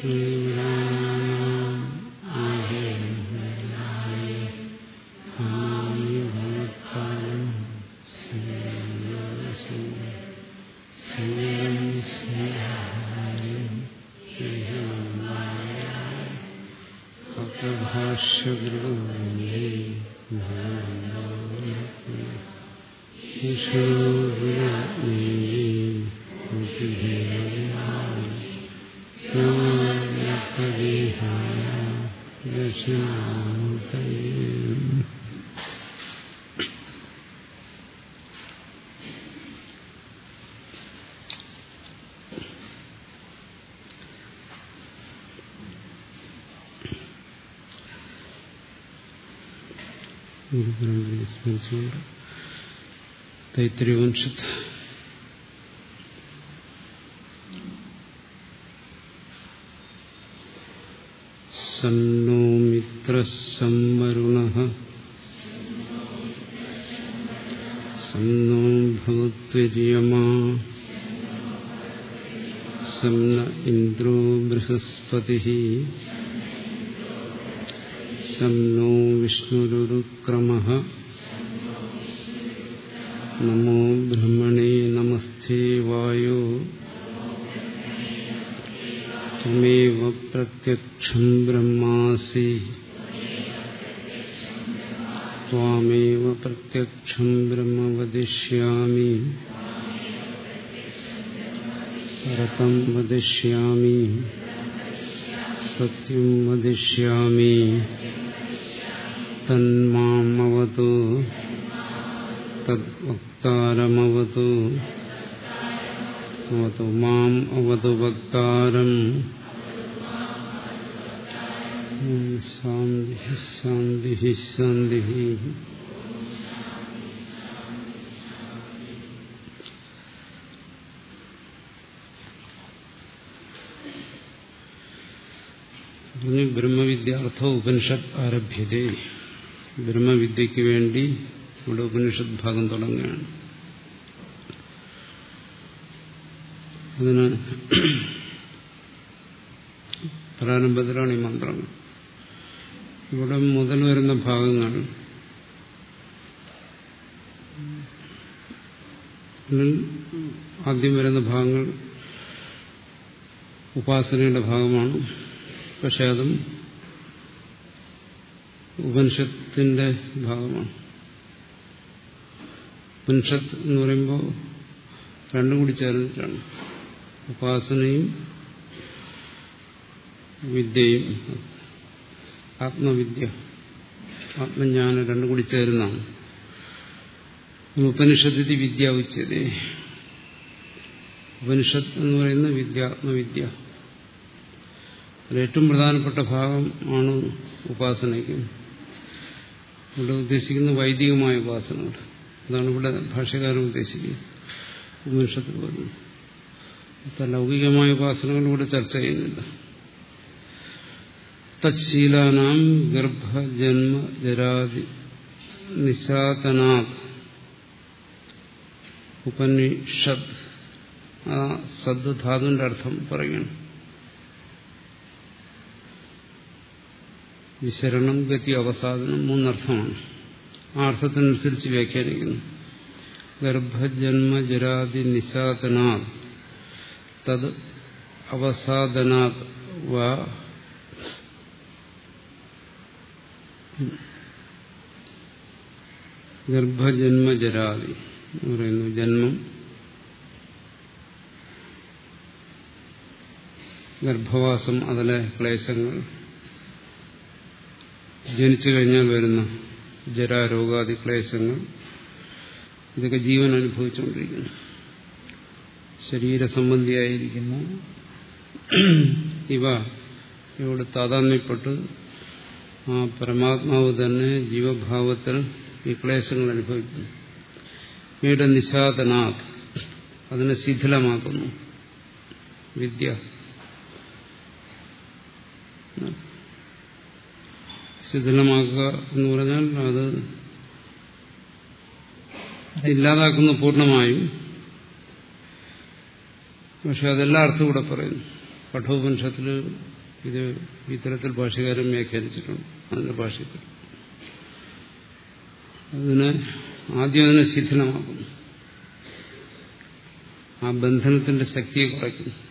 Sri സ്മരിച്ചുകൊണ്ട് തൈത്രിവംശത്ത് സന്നോ മിത്രസംവരുണ സന്നോ ഭവത്വര്യമാ സന്ന ഇന്ദ്രോ Brihaspati ശം no വദിഷ്യാമി രഥം വദിഷ്യാമി സത്യം വദിഷ്യാമി തന്മാമവതു. തദ്വക്താരമവതു. അവതു മാം അവതു വക്താരം. ശാന്തി ശാന്തി. ശാന്തി ബ്രഹ്മവിദ്യാർത്ഥ ഉപനിഷത്ത് ആരഭ്യതേ. ബ്രഹ്മവിദ്യയ്ക്ക് വേണ്ടി ഇവിടെ ഉപനിഷത്ത് ഭാഗം തുടങ്ങുകയാണ്. അതിന് പ്രാരംഭത്തിലാണ് ഈ മന്ത്രങ്ങൾ ഇവിടെ മുതൽ വരുന്ന ഭാഗങ്ങൾ ആദ്യം വരുന്ന ഭാഗങ്ങൾ ഉപാസനയുടെ ഭാഗമാണ്. പക്ഷെ അതും ഉപനിഷത്തിന്റെ ഭാഗമാണ്. ഉപനിഷത്ത് എന്ന് പറയുമ്പോൾ രണ്ടും കൂടി ചേർന്നിട്ടാണ്. ഉപാസനയും വിദ്യയും. ആത്മവിദ്യ ആത്മജ്ഞാനം രണ്ടും കൂടി ചേരുന്നതാണ്. ഉപനിഷത്തിൽ വിദ്യ ഉച്ചതേ. ഉപനിഷത്ത് എന്ന് പറയുന്ന വിദ്യ ആത്മവിദ്യ. ഏറ്റവും പ്രധാനപ്പെട്ട ഭാഗം ആണ് ഉപാസനയ്ക്ക്. ഇവിടെ ഉദ്ദേശിക്കുന്ന വൈദികമായ ഉപാസനകൾ അതാണ് ഇവിടെ ഭാഷകാരൻ ഉദ്ദേശിക്കുന്നത്. ഉപനിഷത്തിൽ പറഞ്ഞു ലൗകികമായ ഉപാസനകൾ ഇവിടെ ചർച്ച ചെയ്യുന്നില്ല. തത്ശീലാനാം ഗർഭജന്മ ജരാതി നിശാതനാ ഉപനിഷത്. ആ സദ്ധാതുവിന്റെ അർത്ഥം അർത്ഥം വിശരണം ഗതി അവസാദനം മൂന്നർത്ഥമാണ്. ആ അർത്ഥത്തിനനുസരിച്ച് വ്യാഖ്യാനിക്കുന്നു. ഗർഭജന്മ ജരാതി നിശാതനാത് തത് അവസാദനാത് വാ. ഗർഭജന്മ ജരാതി എന്ന് പറയുന്നു. ജന്മം. ഗർഭവാസം അതിലെ ക്ലേശങ്ങൾ. ജനിച്ചു കഴിഞ്ഞാൽ വരുന്ന ജരാരോഗാദി ക്ലേശങ്ങൾ ഇതൊക്കെ ജീവൻ അനുഭവിച്ചുകൊണ്ടിരിക്കുന്നു. ശരീര ശരീരസംബന്ധിയായിരിക്കുന്ന ഇവ ഇവിടെ താതാത്മ്യപ്പെട്ട് ആ പരമാത്മാവ് തന്നെ ജീവഭാവത്തിൽ ഈ ക്ലേശങ്ങൾ അനുഭവിക്കുന്നു. വീട് നിശാതനാ അതിനെ ശിഥിലമാക്കുന്നു. വിദ്യ. ശിഥിലമാക്കുക എന്ന് പറഞ്ഞാൽ അത് ഇല്ലാതാക്കുന്നു പൂർണമായും. പക്ഷെ അതെല്ലാ അർത്ഥം കൂടെ പറയുന്നു. കഠോപനിഷത്തിൽ ഇത് ഇത്തരത്തിൽ ഭാഷകാരൻ വ്യാഖ്യാനിച്ചിട്ടുണ്ട്. അതിന്റെ ഭാഷത്തിൽ അതിനെ ആദ്യം അതിനെ ശിഥിലമാക്കുന്നു. ആ ബന്ധനത്തിന്റെ ശക്തിയെ കുറയ്ക്കുന്നു.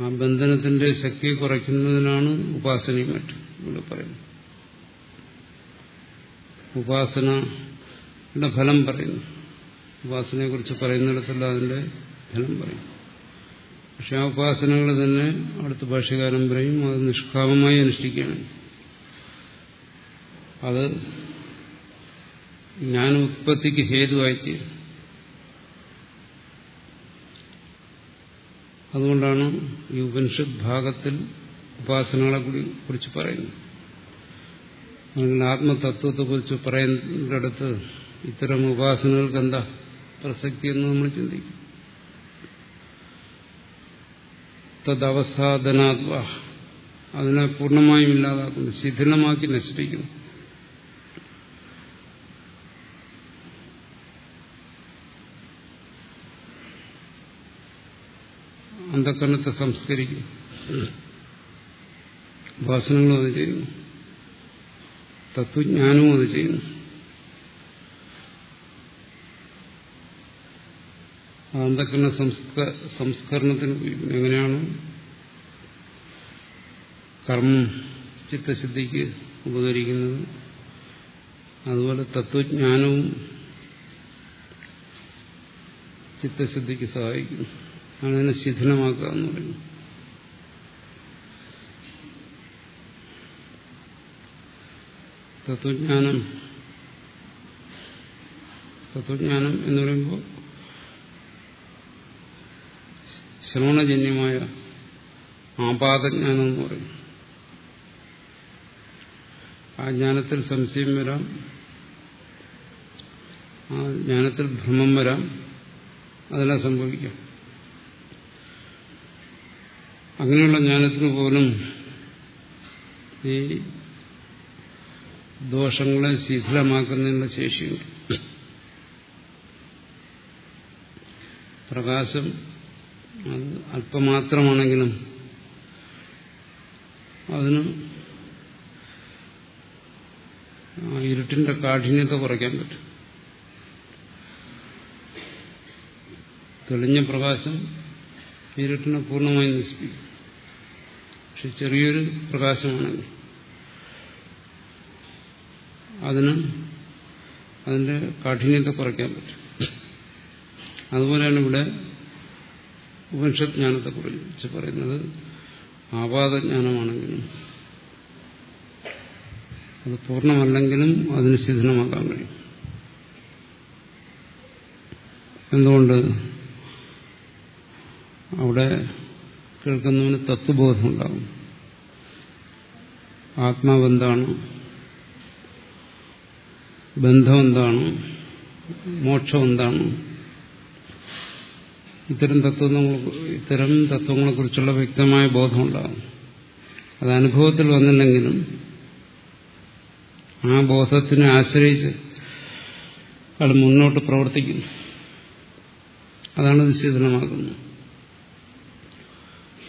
ആ ബന്ധനത്തിന്റെ ശക്തി കുറയ്ക്കുന്നതിനാണ് ഉപാസനയും മറ്റും ഇവിടെ പറയുന്നത്. ഉപാസനയുടെ ഫലം പറയുന്നു. ഉപാസനയെ കുറിച്ച് പറയുന്നിടത്തല്ല അതിന്റെ ഫലം പറയും പക്ഷെ ആ ഉപാസനകൾ തന്നെ അടുത്ത ഭാഷകാലം പറയും അത് നിഷ്കാമമായി അനുഷ്ഠിക്കുകയാണ്. അത് ഞാൻ ഉത്പത്തിക്ക് അതുകൊണ്ടാണ് ഈ ഉപനിഷത്ത് ഭാഗത്തിൽ ഉപാസനകളെ കുറിച്ച് പറയുന്നത്. അതുകൊണ്ട് ആത്മതത്വത്തെക്കുറിച്ച് പറയുന്നിടത്ത് ഇത്തരം ഉപാസനകൾക്ക് എന്താ പ്രസക്തി എന്ന് നമ്മൾ ചിന്തിക്കും. തദ്വസാധനാത്വ. അതിനെ പൂർണമായും ഇല്ലാതാക്കുന്നു. ശിഥിലമാക്കി നശിപ്പിക്കുന്നു. അന്ധക്കരണത്തെ സംസ്കരിക്കും. ഉപാസനകളും അത് ചെയ്യുന്നു. തത്വജ്ഞാനവും അത് ചെയ്യുന്നു. അന്ധക്കരണ സംസ്കരണത്തിന് എങ്ങനെയാണ്? കർമ്മം ചിത്തശുദ്ധിക്ക് ഉപകരിക്കുന്നത്. അതുപോലെ തത്വജ്ഞാനവും ചിത്തശുദ്ധിക്ക് സഹായിക്കുന്നു. അതിനെ ശിഥിലമാക്കുക എന്ന് പറയുന്നു. തത്വജ്ഞാനം തത്വജ്ഞാനം എന്ന് പറയുമ്പോൾ ശ്രവണജന്യമായ ആപാതജ്ഞാനം എന്ന് പറയും. ആ ജ്ഞാനത്തിൽ സംശയം വരാം. ആ ജ്ഞാനത്തിൽ ഭ്രമം വരാം. അതെല്ലാം സംഭവിക്കാം. അങ്ങനെയുള്ള ജ്ഞാനത്തിന് പോലും ഈ ദോഷങ്ങളെ ശിഥിലമാക്കുന്നതിനുള്ള ശേഷിയുണ്ട്. പ്രകാശം അത് അല്പമാത്രമാണെങ്കിലും അതിന് ഇരുട്ടിന്റെ കാഠിന്യത്തെ കുറയ്ക്കാൻ പറ്റും. തെളിഞ്ഞ പ്രകാശം ഇരുട്ടിനെ പൂർണമായി നശിപ്പിക്കും. പക്ഷെ ചെറിയൊരു പ്രകാശമാണ്. അതിന് അതിന്റെ കാഠിന്യത്തെ കുറയ്ക്കാൻ പറ്റും. അതുപോലെയാണ് ഇവിടെ ഉപനിഷത്ത് കുറിച്ച് പറയുന്നത്. ആപാതജ്ഞാനമാണെങ്കിലും അത് പൂർണമല്ലെങ്കിലും അതിന് ശിഥിലമാക്കാൻ കഴിയും. എന്തുകൊണ്ട്? അവിടെ കേൾക്കുന്നവന് തത്വബോധം ഉണ്ടാകും ആത്മാവ് എന്താണ് ബന്ധം എന്താണ് മോക്ഷം എന്താണ് ഇത്തരം തത്വങ്ങൾ ഇത്തരം തത്വങ്ങളെക്കുറിച്ചുള്ള വ്യക്തമായ ബോധമുണ്ടാകും. അത് അനുഭവത്തിൽ വന്നില്ലെങ്കിലും ആ ബോധത്തിനെ ആശ്രയിച്ച് അയാൾ മുന്നോട്ട് പ്രവർത്തിക്കുന്നു. അതാണ് ഇത് ശീതനമാക്കുന്നത്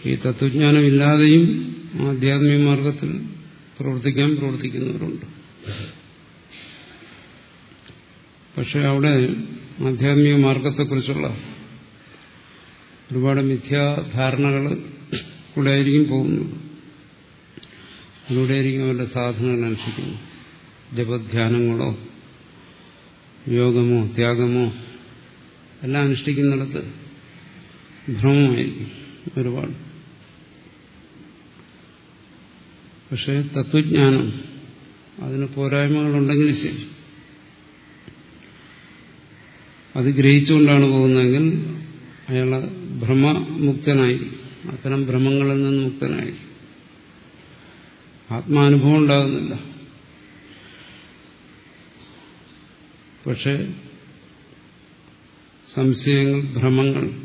ഈ തത്വജ്ഞാനം ഇല്ലാതെയും ആധ്യാത്മിക മാർഗത്തിൽ പ്രവർത്തിക്കാൻ പ്രവർത്തിക്കുന്നവരുണ്ട്. പക്ഷെ അവിടെ ആധ്യാത്മിക മാർഗത്തെക്കുറിച്ചുള്ള ഒരുപാട് മിഥ്യാധാരണകൾ കൂടെ ആയിരിക്കും പോകുന്നത്. അതിലൂടെ ആയിരിക്കും അവരുടെ സാധനങ്ങൾ അനുഷ്ഠിക്കുന്നത്. ജപധ്യാനങ്ങളോ യോഗമോ ത്യാഗമോ എല്ലാം അനുഷ്ഠിക്കുന്നിടത്ത് ഭ്രമമായിരിക്കും ഒരുപാട്. പക്ഷെ തത്വജ്ഞാനം അതിന് പോരായ്മകളുണ്ടെങ്കിൽ ശരി. അത് ഗ്രഹിച്ചുകൊണ്ടാണ് പോകുന്നതെങ്കിൽ അയാൾ ഭ്രമമുക്തനായി അത്തരം ഭ്രമങ്ങളിൽ നിന്ന് മുക്തനായി. ആത്മാനുഭവം ഉണ്ടാകുന്നില്ല. പക്ഷെ സംശയങ്ങൾ ഭ്രമങ്ങൾ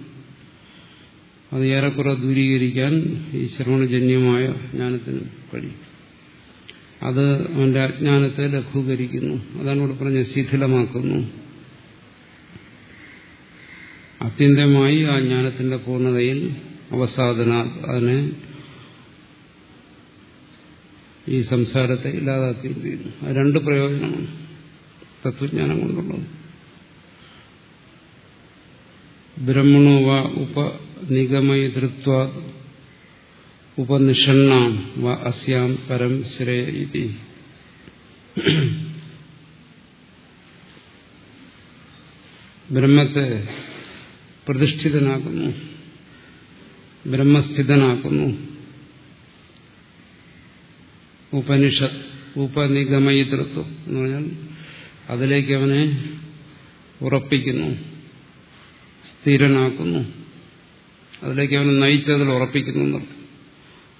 അത് ഏറെക്കുറെ ദൂരീകരിക്കാൻ ഈ ശ്രവണജന്യമായ ജ്ഞാനത്തിന് കഴിയും. അത് അവന്റെ അജ്ഞാനത്തെ ലഘൂകരിക്കുന്നു. അതാണ് ഇവിടെ പറഞ്ഞ ശിഥിലമാക്കുന്നു. അത്യന്തമായി ആ ജ്ഞാനത്തിന്റെ പൂർണതയിൽ അവസാദന അതിനെ ഈ സംസാരത്തെ ഇല്ലാതാക്കുകയും ചെയ്യുന്നു? അത് രണ്ട് പ്രയോജനമാണ്. തത്വജ്ഞാനം കൊണ്ടുള്ളത്. ബ്രഹ്മണോ വ ഉപനിഗമയതൃത്വ ഉപനിഷണ്ണാം വ അസ്യാം പരം ശ്രേയ ബ്രഹ്മത്തെ പ്രതിഷ്ഠിതനാക്കുന്നു. ബ്രഹ്മസ്ഥിതനാക്കുന്നു. ഉപനിഷത്ത് ഉപനിഗമയിതൃത്വം എന്ന് പറഞ്ഞാൽ അതിലേക്ക് അവനെ ഉറപ്പിക്കുന്നു സ്ഥിരനാക്കുന്നു. അതിലേക്ക് അവൻ നയിച്ചതിൽ ഉറപ്പിക്കുന്നു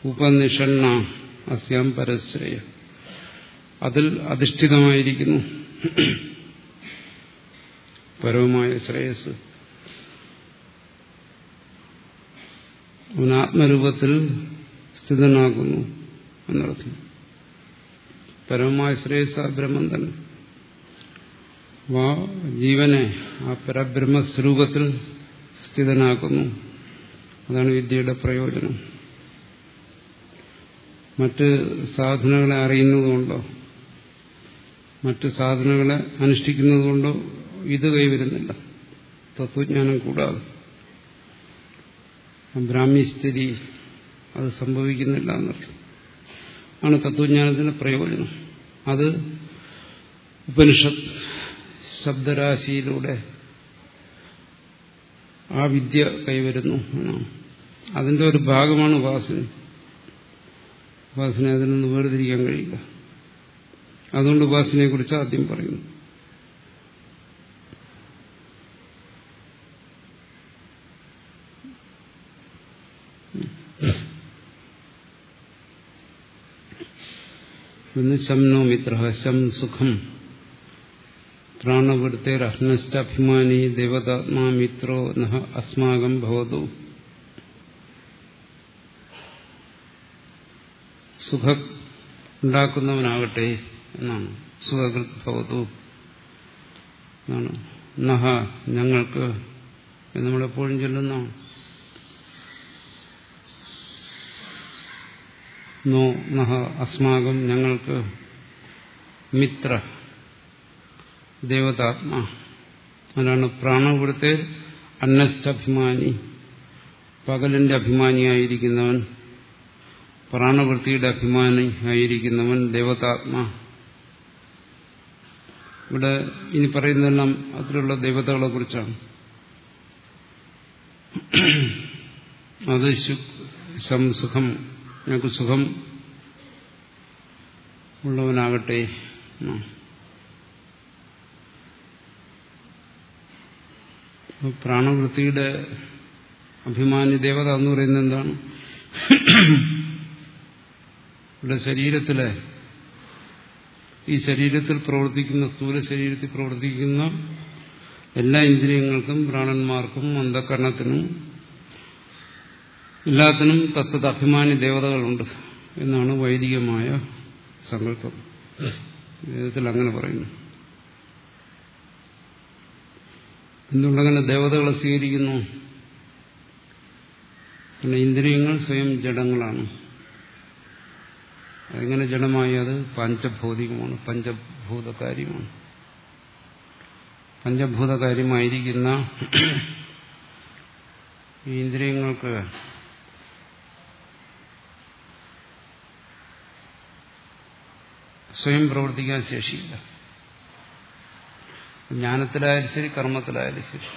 ഉപനിഷണ്ണ അസ്യാം പരശ്രയ. അതിൽ അധിഷ്ഠിതമായിരിക്കുന്നു. പരവുമായ ശ്രേയസ്. അവൻ ആത്മരൂപത്തിൽ സ്ഥിതനാകുന്നു എന്നർത്ഥം. പരമമായ ശ്രേയസ് ആ ബ്രഹ്മം തന്നെ ജീവനെ ആ പരബ്രഹ്മസ്വരൂപത്തിൽ സ്ഥിതനാക്കുന്നു. അതാണ് വിദ്യയുടെ പ്രയോജനം. മറ്റ് സാധനങ്ങളെ അറിയുന്നതുകൊണ്ടോ മറ്റ് സാധനങ്ങളെ അനുഷ്ഠിക്കുന്നതുകൊണ്ടോ ഇത് കൈവരുന്നില്ല. തത്വജ്ഞാനം കൂടാതെ. ബ്രാഹ്മ്യസ്ഥിതി അത് സംഭവിക്കുന്നില്ല എന്നർത്ഥം. ആണ് തത്വജ്ഞാനത്തിന്റെ പ്രയോജനം. അത് ഉപനിഷത്ത് ശബ്ദരാശിയിലൂടെ ആ വിദ്യ കൈവരുന്നു അതിന്റെ ഒരു ഭാഗമാണ് ഉപാസന. ഉപാസന അതിൽ നിന്ന് വേർതിരിക്കാൻ കഴിയില്ല. അതുകൊണ്ട് ഉപാസനയെക്കുറിച്ച് ആദ്യം പറയുന്നു. ശംനോ മിത്ര ശം സുഖം. പ്രാണവൃത്തേരഹ്നശ്ചഭിമാനി ദേവതാത്മാ മിത്രോ നഹ അസ്മാകം ഭവതു സുഖ ഉണ്ടാക്കുന്നവനാകട്ടെ എന്നാണ് സുഖകൃത് ഭവതു എന്നാണ് നഹ ഞങ്ങൾക്ക് നമ്മളെപ്പോഴും ചൊല്ലുന്നതാണ് നോ നഹ അസ്മാകം ഞങ്ങൾക്ക് മിത്ര ദേവതാത്മാ. അതാണ് പ്രാണപുരത്തെ അന്നസ്റ്റഭിമാനി പകലിന്റെ അഭിമാനിയായിരിക്കുന്നവൻ പ്രാണവൃത്തിയുടെ അഭിമാനി ആയിരിക്കുന്നവൻ ദേവതാത്മാ. ഇവിടെ ഇനി പറയുന്നതെല്ലാം അതിലുള്ള ദേവതകളെ കുറിച്ചാണ്. അത് സുഖം. ഞങ്ങൾക്ക് സുഖം ഉള്ളവനാകട്ടെ. പ്രാണവൃത്തിയുടെ അഭിമാനി ദേവത എന്ന് പറയുന്നത് എന്താണ്? ഇവിടെ ശരീരത്തിലെ ഈ ശരീരത്തിൽ പ്രവർത്തിക്കുന്ന സ്ഥൂല ശരീരത്തിൽ പ്രവർത്തിക്കുന്ന എല്ലാ ഇന്ദ്രിയങ്ങൾക്കും പ്രാണന്മാർക്കും അന്ധകരണത്തിനും എല്ലാത്തിനും തത്തത് അഭിമാനി ദേവതകളുണ്ട് എന്നാണ് വൈദികമായ സങ്കല്പം. വേദത്തിൽ അങ്ങനെ പറയുന്നു. എന്തുകൊണ്ടങ്ങനെ ദേവതകളെ സ്വീകരിക്കുന്നു? പിന്നെ ഇന്ദ്രിയങ്ങൾ സ്വയം ജഡങ്ങളാണ്. അതെങ്ങനെ ജഡമായി? അത് പഞ്ചഭൗതികമാണ് പഞ്ചഭൂതകാര്യമാണ്. പഞ്ചഭൂതകാര്യമായിരിക്കുന്ന ഈ ഇന്ദ്രിയങ്ങൾക്ക് സ്വയം പ്രവർത്തിക്കാൻ ശേഷിയില്ല. ജ്ഞാനത്തിലായാലും ശരി കർമ്മത്തിലായാലും ശരി.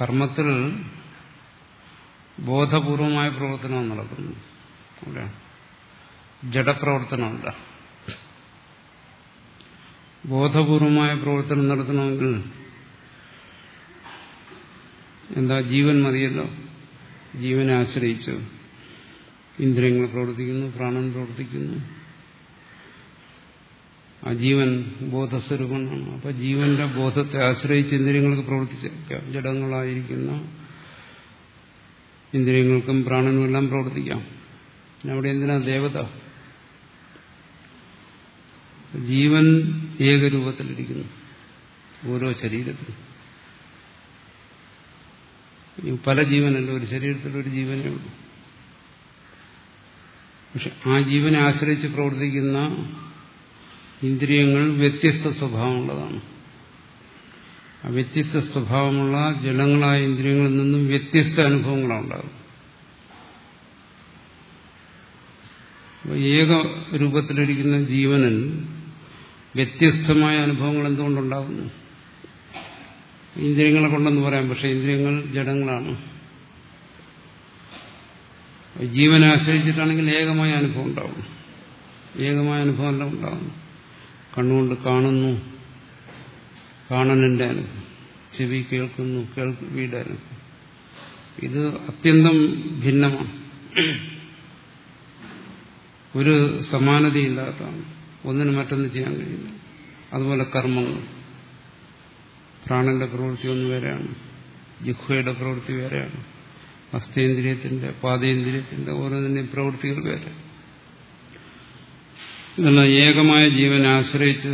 കർമ്മത്തിൽ ബോധപൂർവമായ പ്രവർത്തനം നടക്കുന്നു. ജഡപ്രവർത്തനമല്ല ബോധപൂർവമായ പ്രവർത്തനം നടത്തണമെങ്കിൽ എന്താ ജീവൻ മതിയല്ലോ. ജീവനെ ആശ്രയിച്ച് ഇന്ദ്രിയങ്ങൾ പ്രവർത്തിക്കുന്നു പ്രാണൻ പ്രവർത്തിക്കുന്നു. ആ ജീവൻ ബോധസ്വരൂപമാണ്. അപ്പൊ ജീവന്റെ ബോധത്തെ ആശ്രയിച്ച് ഇന്ദ്രിയങ്ങൾക്ക് പ്രവർത്തിച്ചേക്കാം ജഡങ്ങളായിരിക്കുന്ന ഇന്ദ്രിയങ്ങൾക്കും പ്രാണനും എല്ലാം പ്രവർത്തിക്കാം. പിന്നെ അവിടെ എന്തിനാ ദേവത? ജീവൻ ഏകരൂപത്തിലിരിക്കുന്നു. ഓരോ ശരീരത്തിലും. പല ജീവനല്ല ഒരു ശരീരത്തിലൊരു ജീവനേ ഉള്ളൂ. പക്ഷെ ആ ജീവനെ ആശ്രയിച്ച് പ്രവർത്തിക്കുന്ന ഇന്ദ്രിയങ്ങൾ വ്യത്യസ്ത സ്വഭാവമുള്ളതാണ്. ആ വ്യത്യസ്ത സ്വഭാവമുള്ള ജലങ്ങളായ ഇന്ദ്രിയങ്ങളിൽ നിന്നും വ്യത്യസ്ത അനുഭവങ്ങളാണ് ഉണ്ടാകും ഏക രൂപത്തിലിരിക്കുന്ന ജീവനിൽ വ്യത്യസ്തമായ അനുഭവങ്ങൾ എന്തുകൊണ്ടുണ്ടാകുന്നു? ഇന്ദ്രിയങ്ങളെ കൊണ്ടെന്ന് പറയാം പക്ഷെ ഇന്ദ്രിയങ്ങൾ ജഡങ്ങളാണ്. ജീവനെ ആശ്രയിച്ചിട്ടാണെങ്കിൽ ഏകമായ അനുഭവം ഉണ്ടാവും ഏകമായ അനുഭവം എല്ലാം കണ്ണുകൊണ്ട് കാണുന്നു. കാണലിന്റെ അനുഭവം ചെവി കേൾക്കുന്നു കേൾവിയുടെ അനുഭവം ഇത് അത്യന്തം ഭിന്നമാണ്. ഒരു സമാനതയില്ലാത്തതാണ്. ഒന്നിന് മറ്റൊന്ന് ചെയ്യാൻ കഴിയില്ല. അതുപോലെ കർമ്മങ്ങൾ. പ്രാണന്റെ പ്രവൃത്തി ഒന്ന് വേറെയാണ്. ജിഹ്വയുടെ പ്രവൃത്തി വേറെയാണ്. ഹസ്തേന്ദ്രിയത്തിന്റെ പാതേന്ദ്രിയത്തിന്റെ ഓരോന്നിന്റെയും പ്രവൃത്തികൾ വേറെ. ഇതെല്ലാം ഏകമായ ജീവനെ ആശ്രയിച്ച്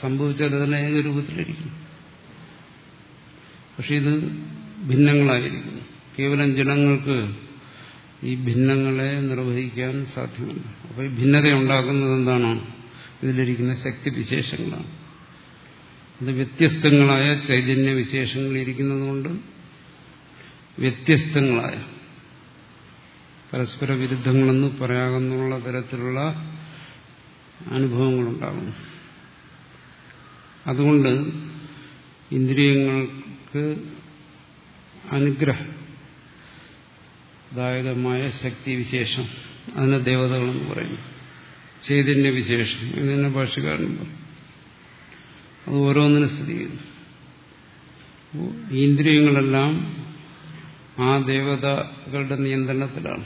സംഭവിച്ചാൽ ഇതെല്ലാം ഏകരൂപത്തിലിരിക്കും പക്ഷെ ഇത് ഭിന്നങ്ങളായിരിക്കും. കേവലം ജനങ്ങൾക്ക് ഈ ഭിന്നങ്ങളെ നിർവഹിക്കാൻ സാധ്യമല്ല. അപ്പോൾ ഈ ഭിന്നത ഉണ്ടാക്കുന്നത് എന്താണ്? ഇതിലിരിക്കുന്ന ശക്തി വിശേഷങ്ങളാണ് അത് വ്യത്യസ്തങ്ങളായ ചൈതന്യ വിശേഷങ്ങളിരിക്കുന്നതുകൊണ്ട് വ്യത്യസ്തങ്ങളായ പരസ്പര വിരുദ്ധങ്ങളെന്ന് പറയാമെന്നുള്ള തരത്തിലുള്ള അനുഭവങ്ങളുണ്ടാകും അതുകൊണ്ട് ഇന്ദ്രിയങ്ങൾക്ക് അനുഗ്രഹദായകമായ ശക്തിവിശേഷം അതിനെ ദേവതകളെന്ന് പറയുന്നു. ചൈതന്യ വിശേഷം ഇതിനെ ഭാഷകാരനും പറയും. അത് ഓരോന്നിനും സ്ഥിതി ചെയ്യുന്നു. ഈ ഇന്ദ്രിയങ്ങളെല്ലാം ആ ദേവതകളുടെ നിയന്ത്രണത്തിലാണ്.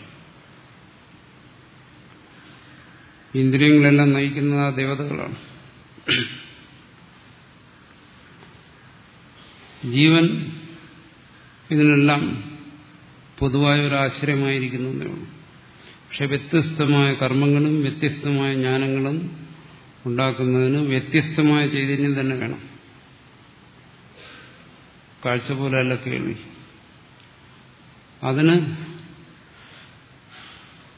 ഇന്ദ്രിയങ്ങളെല്ലാം നയിക്കുന്നത് ആ ദേവതകളാണ്. ജീവൻ ഇതിനെല്ലാം പൊതുവായ ഒരു ആശ്രയമായിരിക്കുന്നു പക്ഷെ വ്യത്യസ്തമായ കർമ്മങ്ങളും വ്യത്യസ്തമായ ജ്ഞാനങ്ങളും ഉണ്ടാക്കുന്നതിന് വ്യത്യസ്തമായ ചൈതന്യം തന്നെ വേണം. കാഴ്ച പോലെയല്ല കേൾവി. അതിന്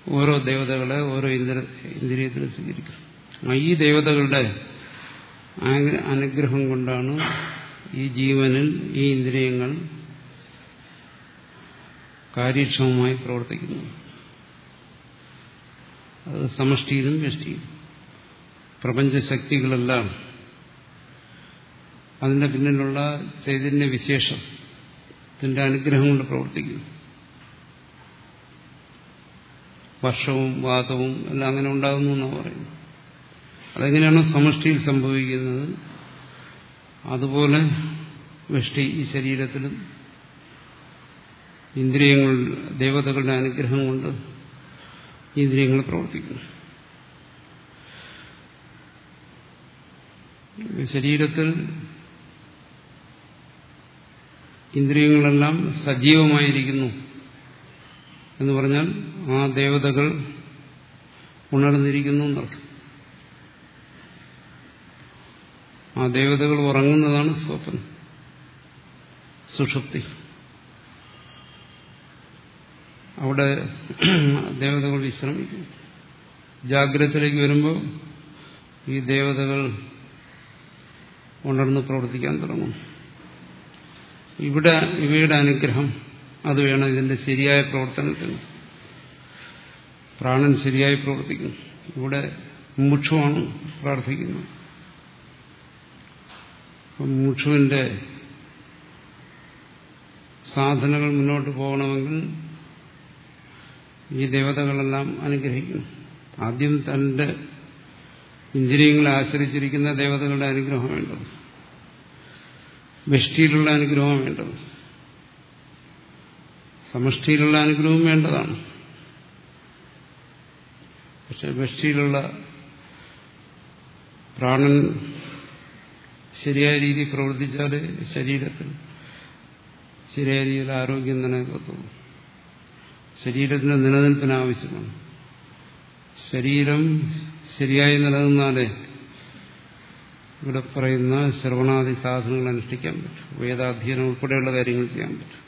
ഓരോ ദേവതകളെ ഓരോ ഇന്ദ്ര ഇന്ദ്രിയത്തിൽ സ്വീകരിക്കും. ഈ ദേവതകളുടെ അനുഗ്രഹം കൊണ്ടാണ് ഈ ജീവനിൽ ഈ ഇന്ദ്രിയങ്ങൾ കാര്യക്ഷമമായി പ്രവർത്തിക്കുന്നത്. അത് സമഷ്ടിയിലും വ്യഷ്ടിയിലും. പ്രപഞ്ചശക്തികളെല്ലാം അതിന്റെ പിന്നിലുള്ള ചൈതന്യ വിശേഷത്തിന്റെ അനുഗ്രഹം കൊണ്ട് പ്രവർത്തിക്കുന്നു. വർഷവും വാതവും എല്ലാം അങ്ങനെ ഉണ്ടാകുന്നു എന്നാണ് പറയുന്നത്. അതെങ്ങനെയാണോ സമഷ്ടിയിൽ സംഭവിക്കുന്നത്? അതുപോലെ വൃഷ്ടി ഈ ശരീരത്തിലും ഇന്ദ്രിയങ്ങൾ ദേവതകളുടെ അനുഗ്രഹം കൊണ്ട് ഇന്ദ്രിയങ്ങൾ പ്രവർത്തിക്കുന്നു. ശരീരത്തിൽ ഇന്ദ്രിയങ്ങളെല്ലാം സജീവമായിരിക്കുന്നു. എന്ന് പറഞ്ഞാൽ ആ ദേവതകൾ ഉണർന്നിരിക്കുന്നു എന്നർത്ഥം. ആ ദേവതകൾ ഉറങ്ങുന്നതാണ് സ്വപ്നം. സുഷുപ്തി. അവിടെ ദേവതകൾ വിശ്രമിക്കും ജാഗ്രതയിലേക്ക് വരുമ്പോൾ ഈ ദേവതകൾ ഉണർന്ന് പ്രവർത്തിക്കാൻ തുടങ്ങും ഇവിടെ ഇവയുടെ അനുഗ്രഹം അത് വേണം ഇതിന്റെ ശരിയായ പ്രവർത്തനത്തിന്. പ്രാണൻ ശരിയായി പ്രവർത്തിക്കും ഇവിടെ മുക്ഷുവാണ് പ്രാർത്ഥിക്കുന്നത്. മുക്ഷുവിന്റെ സാധനകൾ മുന്നോട്ട് പോകണമെങ്കിൽ ഈ ദേവതകളെല്ലാം അനുഗ്രഹിക്കും. ആദ്യം തന്റെ ഇന്ദ്രിയങ്ങളെ ആശ്രയിച്ചിരിക്കുന്ന ദേവതകളുടെ അനുഗ്രഹം വേണ്ടത്. വൃഷ്ടിയിലുള്ള അനുഗ്രഹം വേണ്ടത്. സമഷ്ടിയിലുള്ള അനുഗ്രഹവും വേണ്ടതാണ്. പക്ഷെ വ്യഷ്ടിയിലുള്ള പ്രാണൻ ശരിയായ രീതിയിൽ പ്രവർത്തിച്ചാൽ ശരീരത്തിൽ ശരിയായ രീതിയിൽ ആരോഗ്യം നിലനിൽക്കത്തുള്ളൂ ശരീരത്തിന്റെ നിലനിൽപ്പിന് ആവശ്യമാണ്. ശരീരം ശരിയായി നിലനിന്നാലേ ഇവിടെ പറയുന്ന ശ്രവണാദി സാധനങ്ങൾ അനുഷ്ഠിക്കാൻ പറ്റും. വേദാധ്യയനം ഉൾപ്പെടെയുള്ള കാര്യങ്ങൾ ചെയ്യാൻ പറ്റും.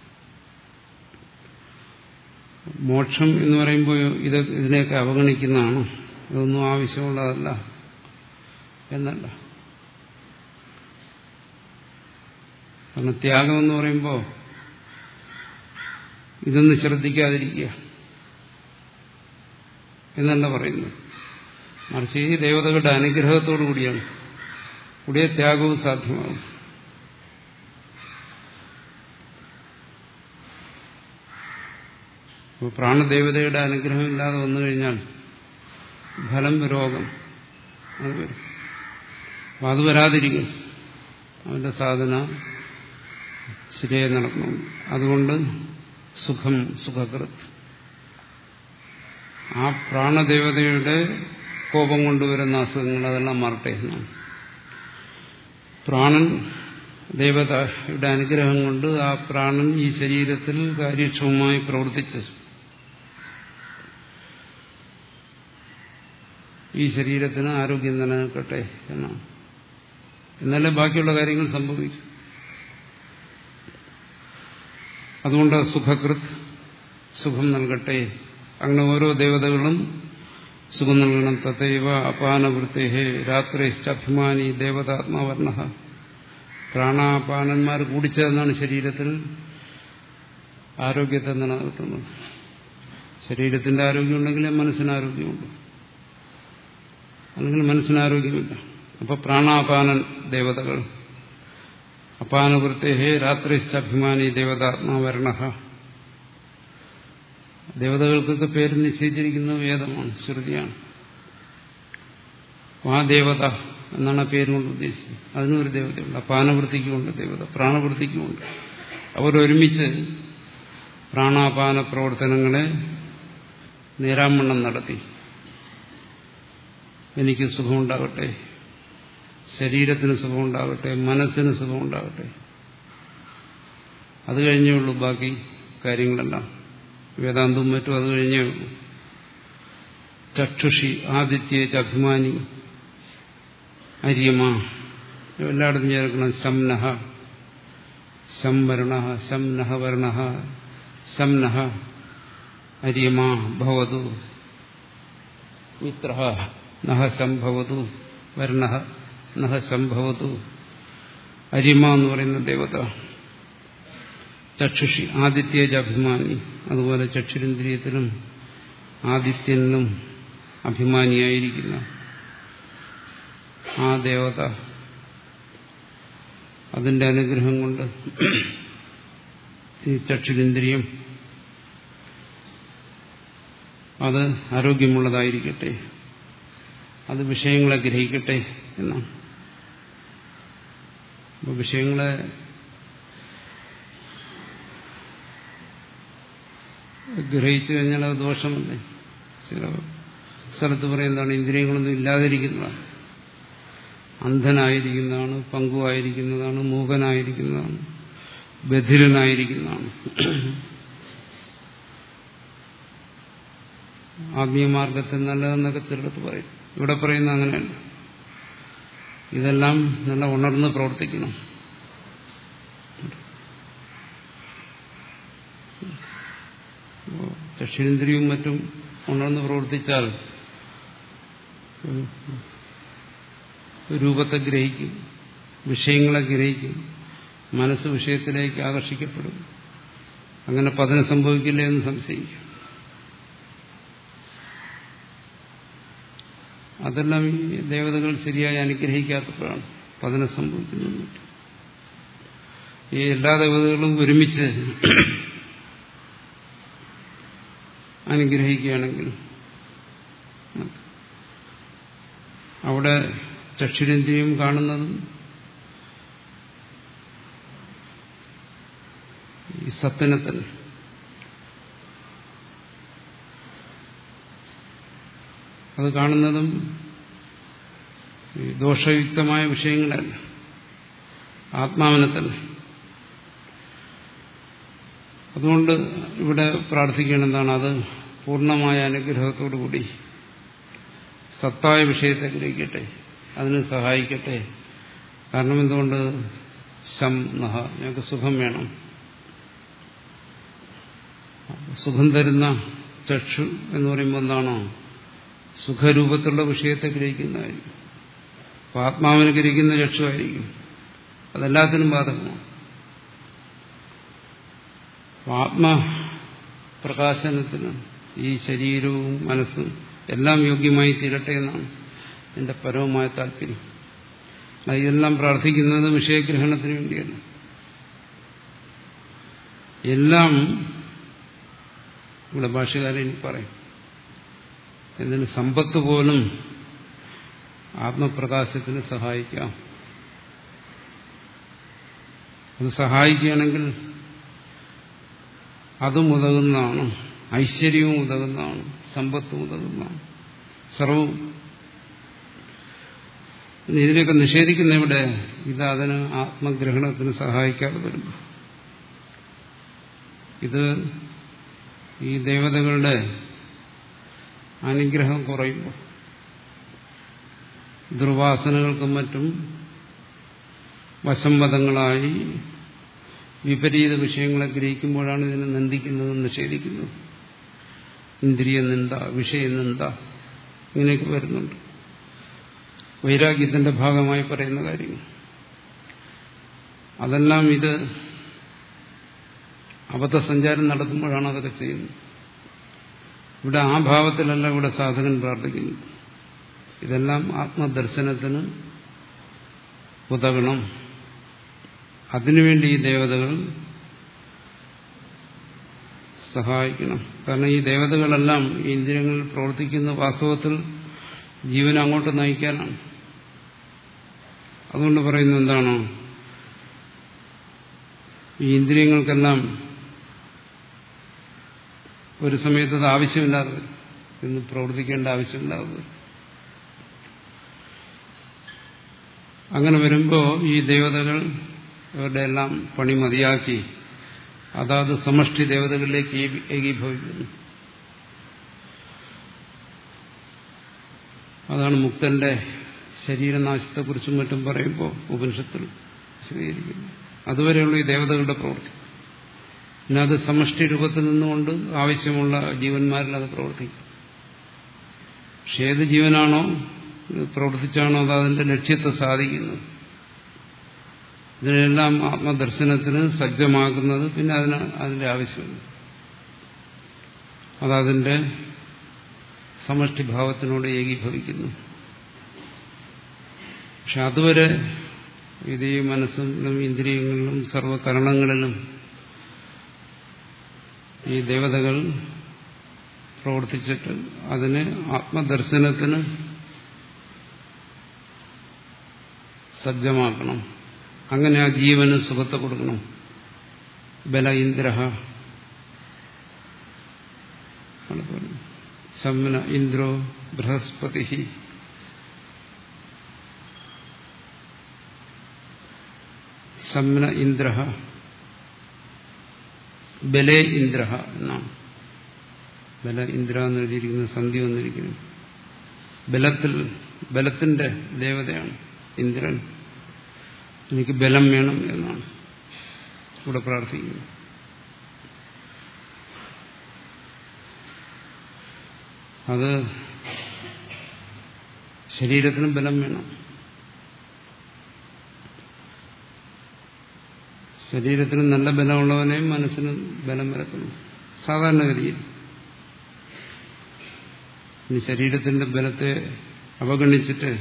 മോക്ഷം എന്ന് പറയുമ്പോൾ ഇത് ഇതിനെയൊക്കെ അവഗണിക്കുന്നതാണ്. ഇതൊന്നും ആവശ്യമുള്ളതല്ല. എന്നല്ല. കാരണം ത്യാഗം എന്ന് പറയുമ്പോൾ ഇതൊന്നും ശ്രദ്ധിക്കാതിരിക്കുക. എന്നല്ല പറയുന്നു മറിച്ച് ഈ ദേവതകളുടെ അനുഗ്രഹത്തോടു കൂടിയാണ്. കൂടിയ ത്യാഗവും സാധ്യമാകും. അപ്പോൾ പ്രാണദേവതയുടെ അനുഗ്രഹം ഇല്ലാതെ വന്നു കഴിഞ്ഞാൽ ഫലം രോഗം അത് വരും. അപ്പം അത് വരാതിരിക്കും. അവന്റെ സാധന ശരിയായി നടക്കണം അതുകൊണ്ട് സുഖം സുഖകൃത്. ആ പ്രാണദേവതയുടെ കോപം കൊണ്ടുവരുന്ന അസുഖങ്ങൾ അതെല്ലാം മാറട്ടെ എന്നാണ്. പ്രാണൻ ദേവതയുടെ അനുഗ്രഹം കൊണ്ട് ആ പ്രാണൻ ഈ ശരീരത്തിൽ കാര്യക്ഷമമായി പ്രവർത്തിച്ച് ഈ ശരീരത്തിന് ആരോഗ്യം നിലനിൽക്കട്ടെ എന്നാണ്. എന്നാലേ ബാക്കിയുള്ള കാര്യങ്ങൾ സംഭവിക്കും. അതുകൊണ്ട് സുഖകൃത് സുഖം നൽകട്ടെ. അങ്ങനെ ഓരോ ദേവതകളും സുഖം നൽകണം. തഥൈവ അപാനവൃത്തേഹേ രാത്രിഷ്ടഭിമാനി ദേവതാത്മാവർണ. പ്രാണാപാനന്മാർ കൂടിച്ചതെന്നാണ് ശരീരത്തിൽ ആരോഗ്യത്തെ നിലനിർത്തുന്നത്. ശരീരത്തിന്റെ ആരോഗ്യമുണ്ടെങ്കിലേ മനസ്സിന് ആരോഗ്യമുണ്ട് അല്ലെങ്കിൽ മനസ്സിന് ആരോഗ്യമില്ല അപ്പൊ പ്രാണാപാനൻ ദേവതകൾ. അപാനവൃത്തേഹേ അഭിമാനി ദേവതാത്മാവരണ ദേവതകൾക്കൊക്കെ പേര് നിശ്ചയിച്ചിരിക്കുന്നത് വേദമാണ് ശ്രുതിയാണ്. മഹാദേവത ദേവത എന്നാണ് ആ പേരുകൊണ്ട് ഉദ്ദേശിച്ചത്. അതിനും ഒരു ദേവതയുണ്ട്. അപാനവൃത്തിക്കുമുണ്ട് ദേവത പ്രാണവൃത്തിക്കുമുണ്ട്. അവരൊരുമിച്ച് പ്രാണാപാന പ്രവർത്തനങ്ങളെ നേരാമണ്ണം നടത്തി. എനിക്ക് സുഖമുണ്ടാകട്ടെ. ശരീരത്തിന് സുഖമുണ്ടാകട്ടെ മനസ്സിന് സുഖമുണ്ടാകട്ടെ. അത് കഴിഞ്ഞേ ഉള്ളൂ ബാക്കി കാര്യങ്ങളെല്ലാം. വേദാന്തവും മറ്റും അത് കഴിഞ്ഞേ ഉള്ളൂ. ചക്ഷുഷി ആദിത്യ അഭിമാനി അരിയമാ എല്ലായിടത്തും ചേർക്കണം. ശംനഹ സംവരണ സംനഹ വർണ ശംനഹ അരിയമാ ഭവതു മിത്ര നഹ സംഭവതു വർണ അരിമ എന്ന് പറയുന്ന ദേവത. ചക്ഷുഷി ആദിത്യേജ് അഭിമാനി അതുപോലെ ചക്ഷുരിന്ദ്രിയത്തിലും ആദിത്യനും അഭിമാനിയായിരിക്കുന്ന ആ ദേവത. അതിന്റെ അനുഗ്രഹം കൊണ്ട് ഈ ചക്ഷുരിന്ദ്രിയം അത് ആരോഗ്യമുള്ളതായിരിക്കട്ടെ. അത് വിഷയങ്ങളെ ഗ്രഹിക്കട്ടെ എന്നാണ്. അപ്പോൾ വിഷയങ്ങളെ ഗ്രഹിച്ചു കഴിഞ്ഞാൽ അത് ദോഷമല്ലേ? ചില സ്ഥലത്ത് പറയുന്നതാണ് ഇന്ദ്രിയങ്ങളൊന്നും ഇല്ലാതിരിക്കുന്നതാണ്. അന്ധനായിരിക്കുന്നതാണ് പങ്കുവായിരിക്കുന്നതാണ് മൂകനായിരിക്കുന്നതാണ് ബധിരനായിരിക്കുന്നതാണ്. ആത്മീയമാർഗത്തിൽ നല്ലതെന്നൊക്കെ ചിലടത്ത് പറയും. ഇവിടെ പറയുന്ന അങ്ങനെയല്ല ഇതെല്ലാം നല്ല ഉണർന്ന് പ്രവർത്തിക്കണം. ദക്ഷിണേന്ദ്രിയും മറ്റും ഉണർന്ന് പ്രവർത്തിച്ചാൽ രൂപത്തെ ഗ്രഹിക്കും വിഷയങ്ങളെ ഗ്രഹിക്കും മനസ്സ് വിഷയത്തിലേക്ക് ആകർഷിക്കപ്പെടും. അങ്ങനെ പതനം സംഭവിക്കില്ല എന്ന് സംശയിക്കും. അതെല്ലാം ഈ ദേവതകൾ ശരിയായി അനുഗ്രഹിക്കാത്തപ്പോഴാണ് പതിനെ സംഭവിക്കുന്നത് ഈ എല്ലാ ദേവതകളും ഒരുമിച്ച് അനുഗ്രഹിക്കുകയാണെങ്കിൽ അവിടെ ചക്ഷുരേന്ദ്രിയം കാണുന്നതും ഈ സത്തിനെ തന്നെ അത് കാണുന്നതും ദോഷയുക്തമായ വിഷയങ്ങളല്ല. ആത്മാവിനെ തന്നെ. അതുകൊണ്ട് ഇവിടെ പ്രാർത്ഥിക്കണം എന്താണ് അത് പൂർണമായ അനുഗ്രഹത്തോടുകൂടി സത്തായ വിഷയത്തെ ഗ്രഹിക്കട്ടെ അതിന് സഹായിക്കട്ടെ. കാരണം എന്തുകൊണ്ട് ശം നഹ. ഞങ്ങൾക്ക് സുഖം വേണം. സുഖം തരുന്ന ചക്ഷു എന്ന് പറയുമ്പോൾ എന്താണോ സുഖരൂപത്തിലുള്ള വിഷയത്തെ ഗ്രഹിക്കുന്നതായിരിക്കും അപ്പോൾ ആത്മാവിനെ ഗ്രഹിക്കുന്ന ചക്ഷുവായിരിക്കും അതെല്ലാത്തിനും ബാധകമാണ്. ആത്മപ്രകാശനത്തിന് ഈ ശരീരവും മനസ്സും എല്ലാം യോഗ്യമായി തീരട്ടെ എന്നാണ് എന്റെ പരമമായ താല്പര്യം. ഇതെല്ലാം പ്രാർത്ഥിക്കുന്നത് വിഷയഗ്രഹണത്തിന് വേണ്ടിയാണ്. എല്ലാം ഇവിടെ ഭാഷകാരൻ പറയും. എന്തിന് സമ്പത്ത് പോലും ആത്മപ്രകാശത്തിന് സഹായിക്കാം. അത് സഹായിക്കുകയാണെങ്കിൽ അതും ഉതകുന്നതാണ്. ഐശ്വര്യവും ഉതകുന്നതാണ്. സമ്പത്തും ഉതകുന്നതാണ്. സർവവും. ഇതിനെയൊക്കെ നിഷേധിക്കുന്ന ഇവിടെ ഇത് അതിന് ആത്മഗ്രഹണത്തിന് സഹായിക്കാതെ വരുമ്പോൾ ഇത് ഈ ദേവതകളുടെ അനുഗ്രഹം കുറയുമ്പോൾ. ദുർവാസനകൾക്കും മറ്റും വശംവദങ്ങളായി വിപരീത വിഷയങ്ങളെ ഗ്രഹിക്കുമ്പോഴാണ് ഇതിനെ നിന്ദിക്കുന്നതും നിഷേധിക്കുന്നത്. ഇന്ദ്രിയ നിന്ദ വിഷയ നിന്ദ ഇങ്ങനെയൊക്കെ വരുന്നുണ്ട്. വൈരാഗ്യത്തിന്റെ ഭാഗമായി പറയുന്ന കാര്യങ്ങൾ. അതെല്ലാം ഇത് അബദ്ധസഞ്ചാരം നടത്തുമ്പോഴാണ് അതൊക്കെ ചെയ്യുന്നത്. ഇവിടെ ആ ഭാവത്തിലല്ല ഇവിടെ സാധകൻ പ്രാർത്ഥിക്കുന്നു. ഇതെല്ലാം ആത്മദർശനത്തിന് ഉതകണം. അതിനുവേണ്ടി ഈ ദേവതകൾ സഹായിക്കണം. കാരണം ഈ ദേവതകളെല്ലാം ഈ ഇന്ദ്രിയങ്ങളിൽ പ്രവർത്തിക്കുന്ന വാസ്തവത്തിൽ ജീവൻ അങ്ങോട്ട് നയിക്കാനാണ്. അതുകൊണ്ട് പറയുന്നത് എന്താണോ? ഈ ഇന്ദ്രിയങ്ങൾക്കെല്ലാം ഒരു സമയത്ത് അത് ആവശ്യമില്ലാതെ ഇന്ന് പ്രവർത്തിക്കേണ്ട ആവശ്യമില്ലാതെ അങ്ങനെ വരുമ്പോൾ ഈ ദേവതകൾ ഇവരുടെ എല്ലാം പണി മതിയാക്കി അതാത് സമഷ്ടി ദേവതകളിലേക്ക് ഏകീഭവിക്കുന്നു. അതാണ് മുക്തന്റെ ശരീരനാശത്തെക്കുറിച്ചും മറ്റും പറയുമ്പോൾ ഉപനിഷത്തിൽ വിശദീകരിക്കുന്നത് അതുവരെയുള്ള ഈ ദേവതകളുടെ പ്രവൃത്തി. പിന്നെ അത് സമഷ്ടി രൂപത്തിൽ നിന്നുകൊണ്ട് ആവശ്യമുള്ള ജീവന്മാരിൽ അത് പ്രവർത്തിക്കും. പക്ഷെ ഏത് ജീവനാണോ പ്രവർത്തിച്ചാണോ അത് അതിന്റെ ലക്ഷ്യത്തെ സാധിക്കുന്നത്. ഇതിനെല്ലാം ആത്മദർശനത്തിന് സജ്ജമാക്കുന്നത് പിന്നെ അതിന് അതിന്റെ ആവശ്യമില്ല. അതതിന്റെ സമഷ്ടിഭാവത്തിനോട് ഏകീഭവിക്കുന്നു. പക്ഷെ അതുവരെ ഇത് ഈ മനസ്സിലും ഇന്ദ്രിയങ്ങളിലും സർവകരണങ്ങളിലും ഈ ദേവതകൾ പ്രവർത്തിച്ചിട്ട് അതിന് ആത്മദർശനത്തിന് സജ്ജമാക്കണം. അങ്ങനെ ആ ജീവന് സുഖത്തെ കൊടുക്കണം. ബല ഇന്ദ്ര ശമന ഇന്ദ്രോ ബൃഹസ്പതി ശമന ഇന്ദ്ര ബലേ ഇന്ദ്ര എന്നാണ്. ബല ഇന്ദ്ര എന്ന് എഴുതിയിരിക്കുന്ന സന്ധി വന്നിരിക്കുന്നു. ബലത്തിൽ ബലത്തിന്റെ ദേവതയാണ് ഇന്ദ്രൻ. എനിക്ക് ബലം വേണം എന്നാണ് ഇവിടെ പ്രാർത്ഥിക്കുന്നത് അത് ശരീരത്തിനും ബലം വേണം. ശരീരത്തിന് നല്ല ബലമുള്ളവനെയും മനസ്സിനും ബലം വരത്തുള്ളൂ സാധാരണഗതിയിൽ ഇനി ശരീരത്തിന്റെ ബലത്തെ അവഗണിച്ചിട്ട്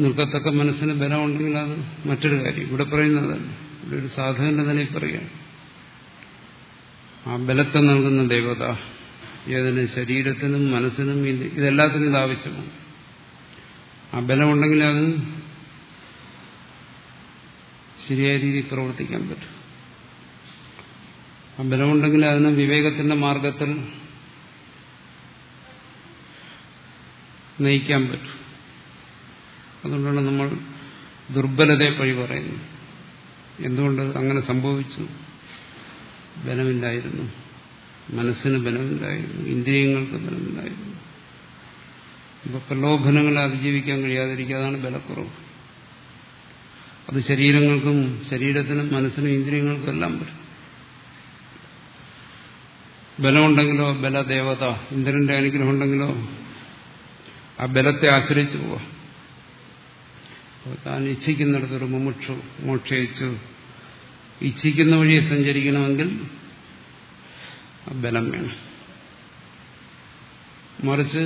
നിൽക്കത്തക്ക മനസ്സിന് ബലമുണ്ടെങ്കിൽ അത് മറ്റൊരു കാര്യം. ഇവിടെ പറയുന്നത് ഇവിടെ ഒരു സാധകന്റെ തന്നെ പറയുകയാണ്. ആ ബലത്തെ നൽകുന്ന ദേവത ഏതിന്? ശരീരത്തിനും മനസ്സിനും ഇതെല്ലാത്തിനും ഇത് ആവശ്യമാണ്. ആ ബലമുണ്ടെങ്കിൽ അത് ശരിയായ രീതിയിൽ പ്രവർത്തിക്കാൻ പറ്റും. ആ ബലമുണ്ടെങ്കിൽ അതിന് വിവേകത്തിന്റെ മാർഗത്തിൽ നയിക്കാൻ പറ്റും. അതുകൊണ്ടാണ് നമ്മൾ ദുർബലതയെ പഴി പറയുന്നത്. എന്തുകൊണ്ട് അങ്ങനെ സംഭവിച്ചു? ബലമില്ലായിരുന്നു. മനസ്സിന് ബലമില്ലായിരുന്നു. ഇന്ദ്രിയങ്ങൾക്ക് ബലമില്ലായിരുന്നു. ഇപ്പൊ പ്രലോഭനങ്ങളെ അതിജീവിക്കാൻ കഴിയാതിരിക്കുക അതാണ് ബലക്കുറവ്. അത് ശരീരങ്ങൾക്കും ശരീരത്തിനും മനസ്സിനും ഇന്ദ്രിയങ്ങൾക്കും എല്ലാം വരും ബലമുണ്ടെങ്കിലോ ബലദേവത ഇന്ദ്രന്റെ അനുഗ്രഹം ഉണ്ടെങ്കിലോ ആ ബലത്തെ ആശ്രയിച്ചു പോവാം. താൻ ഇച്ഛിക്കുന്നിടത്തൊരു മുമുക്ഷു മോക്ഷയിച്ചു ഇച്ഛിക്കുന്ന വഴിയെ സഞ്ചരിക്കണമെങ്കിൽ ആ ബലം വേണം. മറിച്ച്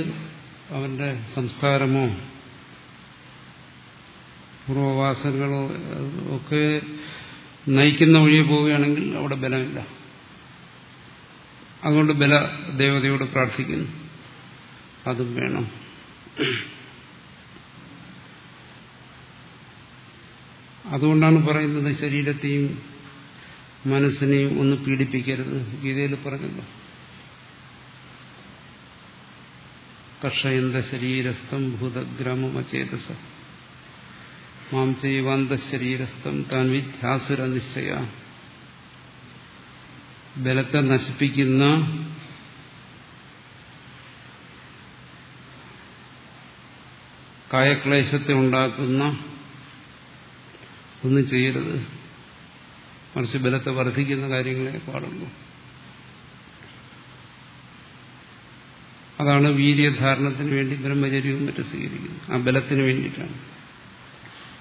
അവന്റെ സംസ്കാരമോ പൂർവവാസനകളോ ഒക്കെ നയിക്കുന്ന വഴിയെ പോവുകയാണെങ്കിൽ അവിടെ ബലമില്ല. അതുകൊണ്ട് ബല ദേവതയോട് പ്രാർത്ഥിക്കുന്നു. അതും വേണം. അതുകൊണ്ടാണ് പറയുന്നത് ശരീരത്തെയും മനസ്സിനെയും ഒന്ന് പീഡിപ്പിക്കരുത്. ഗീതയിൽ പറഞ്ഞല്ലോ. കർഷയന്ത ശരീരസ്ഥം ഭൂതഗ്രാമം അചേതസ മാം ശരീരസ്ഥം താൻ വിധ്യാസുര നിശ്ചയ ബലത്തെ നശിപ്പിക്കുന്ന കായക്ലേശത്തെ ഉണ്ടാക്കുന്ന ഒന്നും ചെയ്യരുത് മറിച്ച് ബലത്തെ വർദ്ധിക്കുന്ന കാര്യങ്ങളെ പാടുള്ളൂ അതാണ് വീര്യധാരണത്തിന് വേണ്ടി ബ്രഹ്മചര്യവും മറ്റും സ്വീകരിക്കുന്നത് ആ ബലത്തിന് വേണ്ടിയിട്ടാണ്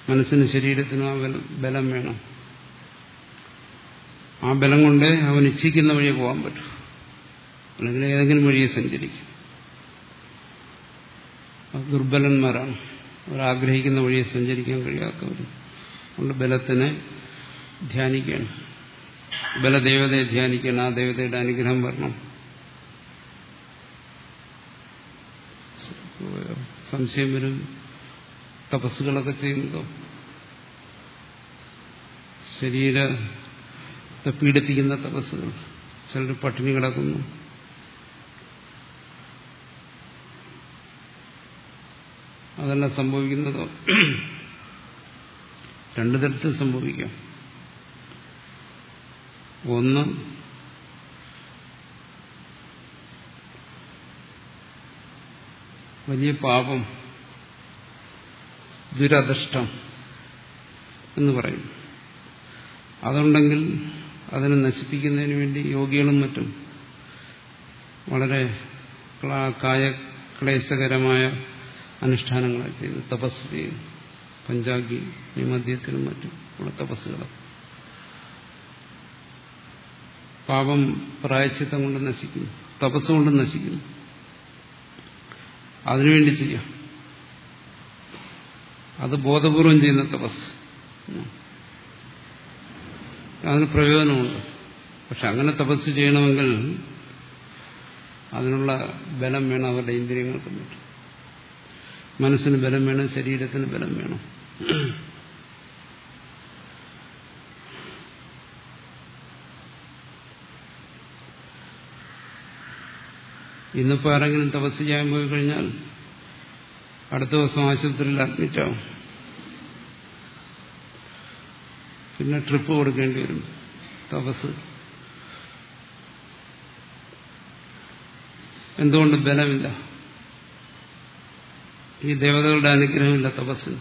മനസ്സിനും ശരീരത്തിനും ആ ബലം വേണം. ആ ബലം കൊണ്ട് അവൻ ഇച്ഛിക്കുന്ന വഴിയെ പോകാൻ പറ്റും. അല്ലെങ്കിൽ ഏതെങ്കിലും വഴിയെ സഞ്ചരിക്കും. ദുർബലന്മാരാണ്. അവരാഗ്രഹിക്കുന്ന വഴിയെ സഞ്ചരിക്കാൻ കഴിയാത്തവർ അതുകൊണ്ട് ബലത്തിനെ ധ്യാനിക്കണം. ബലദേവതയെ ധ്യാനിക്കണം. ആ ദേവതയുടെ അനുഗ്രഹം വരണം. സംശയം വരും. തപസ്സുകളൊക്കെ ചെയ്യുന്നതോ ശരീരത്തെ പീഡിപ്പിക്കുന്ന തപസ്സുകൾ. ചിലർ പട്ടിണി കിടക്കുന്നു. അതെല്ലാം സംഭവിക്കുന്നതോ? രണ്ടു തരത്തിൽ സംഭവിക്കാം. ഒന്ന് വലിയ പാപം. ദുരദൃഷ്ടം എന്ന് പറയും. അതുണ്ടെങ്കിൽ അതിനെ നശിപ്പിക്കുന്നതിന് വേണ്ടി യോഗികളും മറ്റും വളരെ കായക്ലേശകരമായ അനുഷ്ഠാനങ്ങളെ ചെയ്യുന്നു തപസ് ചെയ്യുന്നു പഞ്ചാഗി നിമദ്യത്തിനും മറ്റും ഉള്ള തപസ്സുകൾ പാപം പ്രായച്ചിത്തം കൊണ്ട് നശിക്കുന്നു തപസ്സുകൊണ്ട് നശിക്കുന്നു. അതിനുവേണ്ടി ചെയ്യാം. അത് ബോധപൂർവം ചെയ്യുന്ന തപസ്. അതിന് പ്രയോജനമുണ്ട്. പക്ഷെ അങ്ങനെ തപസ് ചെയ്യണമെങ്കിൽ അതിനുള്ള ബലം വേണം അവരുടെ ഇന്ദ്രിയങ്ങൾക്ക് പറ്റും മനസ്സിന് ബലം വേണം ശരീരത്തിന് ബലം വേണം. ഇന്നിപ്പോ ആരെങ്കിലും തപസ് ചെയ്യാൻ പോയി കഴിഞ്ഞാൽ അടുത്ത ദിവസം ആശുപത്രിയിൽ അഡ്മിറ്റാവും പിന്നെ ട്രിപ്പ് കൊടുക്കേണ്ടി വരും. തപസ്. എന്തുകൊണ്ട് ബലമില്ല? ഈ ദേവതകളുടെ അനുഗ്രഹമില്ല തപസ്.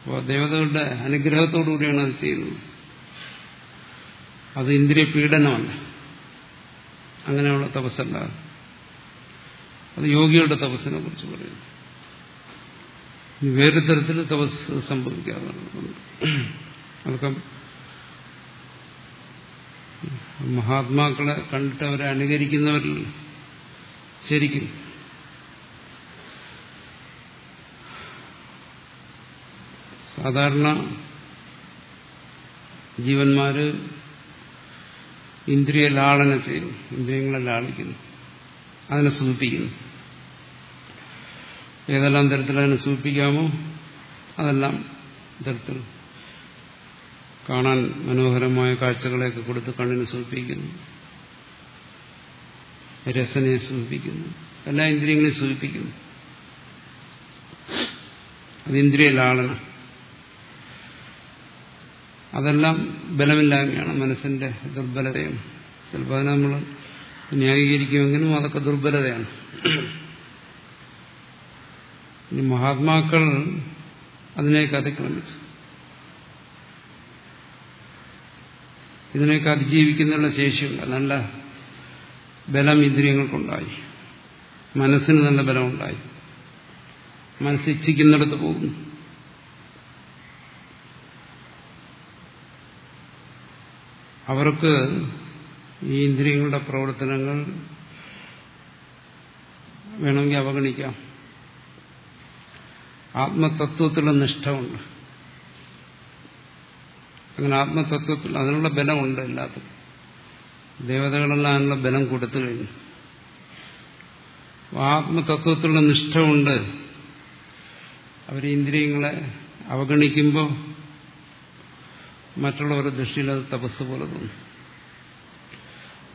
അപ്പോൾ ദേവതകളുടെ അനുഗ്രഹത്തോടുകൂടിയാണ് അത് ചെയ്യുന്നത്. അത് ഇന്ദ്രിയ പീഡനമല്ല അങ്ങനെയുള്ള തപസ്സല്ല. അത് യോഗികളുടെ തപസ്സിനെ കുറിച്ച് പറയുന്നു. വേറെ തരത്തിൽ തപസ് സംഭവിക്കാറുണ്ട് അതൊക്കെ മഹാത്മാക്കളെ കണ്ടിട്ട് അവരെ അനുകരിക്കുന്നവരിൽ ശരിക്കും സാധാരണ ജീവന്മാര് ഇന്ദ്രിയ ലാളന ചെയ്യുന്നു ഇന്ദ്രിയങ്ങളെ ലാളിക്കുന്നു. അതിനെ സൂചിപ്പിക്കുന്നു. ഏതെല്ലാം തരത്തിൽ അതിനെ സൂചിപ്പിക്കാമോ അതെല്ലാം തരത്തിൽ കാണാൻ മനോഹരമായ കാഴ്ചകളെയൊക്കെ കൊടുത്ത് കണ്ണിനെ സൂചിപ്പിക്കുന്നു. രസനെ സൂചിപ്പിക്കുന്നു. എല്ലാ ഇന്ദ്രിയങ്ങളെയും സൂചിപ്പിക്കുന്നു. അത് ഇന്ദ്രിയ ലാളന അതെല്ലാം ബലമില്ലായ്മയാണ് മനസ്സിന്റെ ദുർബലതയും. ചിലപ്പോൾ അതിനെ നമ്മൾ ന്യായീകരിക്കുമെങ്കിലും അതൊക്കെ ദുർബലതയാണ്. മഹാത്മാക്കൾ അതിനേക്ക് അതിക്രമിച്ചു ഇതിനെയൊക്കെ അതിജീവിക്കുന്നതിനുള്ള ശേഷിയുണ്ട്. നല്ല ബലം ഇന്ദ്രിയങ്ങൾക്കുണ്ടായി. മനസ്സിന് നല്ല ബലമുണ്ടായി. മനസ്സിച്ഛിക്കുന്നിടത്ത് പോകുന്നു. അവർക്ക് ഈ ഇന്ദ്രിയങ്ങളുടെ പ്രവർത്തനങ്ങൾ വേണമെങ്കിൽ അവഗണിക്കാം. ആത്മതത്വത്തിലുള്ള നിഷ്ഠമുണ്ട് അങ്ങനെ ആത്മതത്വത്തിൽ അതിനുള്ള ബലമുണ്ട് എല്ലാത്തിനും. ദേവതകളെല്ലാം അതിനുള്ള ബലം കൊടുത്തു കഴിഞ്ഞു. ആത്മതത്വത്തിലുള്ള നിഷ്ഠമുണ്ട് അവർ ഇന്ദ്രിയങ്ങളെ അവഗണിക്കുമ്പോൾ മറ്റുള്ളവരുടെ ദൃഷ്ടിയിൽ അത് തപസ് പോലെ തോന്നും.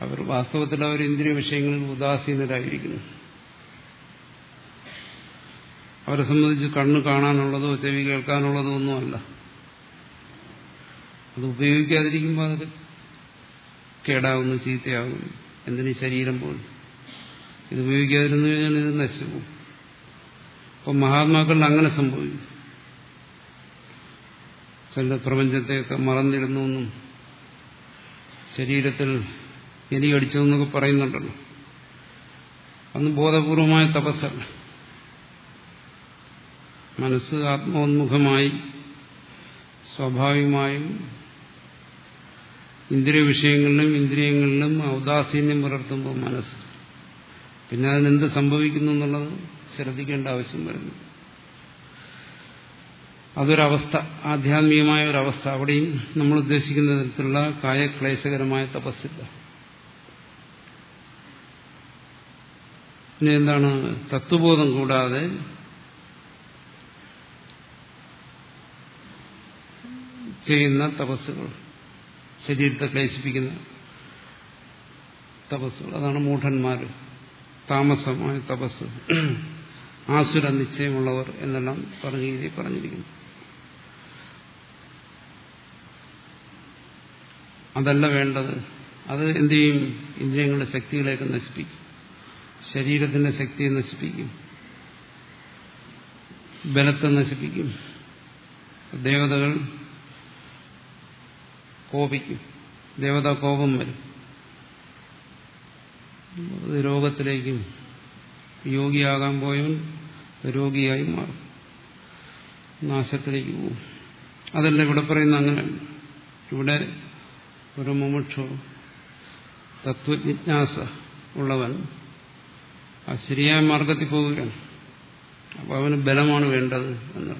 അവർ വാസ്തവത്തിൽ അവർ ഇന്ദ്രിയ വിഷയങ്ങളിൽ ഉദാസീനരായിരിക്കുന്നു. അവരെ സംബന്ധിച്ച് കണ്ണ് കാണാനുള്ളതോ ചെവി കേൾക്കാനുള്ളതോ ഒന്നുമല്ല. അത് ഉപയോഗിക്കാതിരിക്കുമ്പോൾ അത് കേടാകുന്നു ചീത്തയാകുന്നു എന്തിനു ശരീരം പോലും? ഇത് ഉപയോഗിക്കാതിരുന്നു കഴിഞ്ഞാൽ ഇത് നശിച്ചു പോകും. അപ്പം മഹാത്മാക്കളിൽ അങ്ങനെ സംഭവിക്കും പ്രപഞ്ചത്തെയൊക്കെ മറന്നിരുന്നു എന്നും ശരീരത്തിൽ എലി അടിച്ചതെന്നൊക്കെ പറയുന്നുണ്ടല്ലോ. അന്ന് ബോധപൂർവമായ തപസ്സല്ല മനസ്സ് ആത്മോന്മുഖമായി സ്വാഭാവികമായും ഇന്ദ്രിയ വിഷയങ്ങളിലും ഇന്ദ്രിയങ്ങളിലും ഔദാസീന്യം പുലർത്തുമ്പോൾ മനസ്സ്. പിന്നെ അതിനെന്ത് സംഭവിക്കുന്നു എന്നുള്ളത് ശ്രദ്ധിക്കേണ്ട ആവശ്യം വരുന്നു. അതൊരവസ്ഥ ആധ്യാത്മികമായ ഒരവസ്ഥ. അവിടെയും നമ്മൾ ഉദ്ദേശിക്കുന്ന തരത്തിലുള്ള കായക്ലേശകരമായ തപസ്സില്ല. പിന്നെ എന്താണ്? തത്വബോധം കൂടാതെ ചെയ്യുന്ന തപസ്സുകൾ ശരീരത്തെ ക്ലേശിപ്പിക്കുന്ന തപസ്സുകൾ. അതാണ് മൂഢന്മാർ. താമസമായ തപസ് ആസുര നിശ്ചയമുള്ളവർ എന്നെല്ലാം പറഞ്ഞു രീതിയിൽ പറഞ്ഞിരിക്കുന്നു. അതല്ല വേണ്ടത്. അത് എന്ത് ചെയ്യും? ഇന്ദ്രിയങ്ങളുടെ ശക്തികളെയൊക്കെ നശിപ്പിക്കും. ശരീരത്തിന്റെ ശക്തിയെ നശിപ്പിക്കും. ബലത്തെ നശിപ്പിക്കും. ദേവതകൾ കോപിക്കും. ദേവതാ കോപം വരും. രോഗത്തിലേക്കും യോഗിയാകാൻ പോയവൻ രോഗിയായി മാറും. നാശത്തിലേക്ക് പോകും. അതല്ല ഇവിടെ പറയുന്ന അങ്ങനെ ഇവിടെ ഒരു മുമുക്ഷു തത്വജിജ്ഞാസ ഉള്ളവൻ ആ ശരിയായ മാർഗത്തിൽ പോവുകയാണ്. അപ്പൊ അവന് ബലമാണ് വേണ്ടത് എന്ന്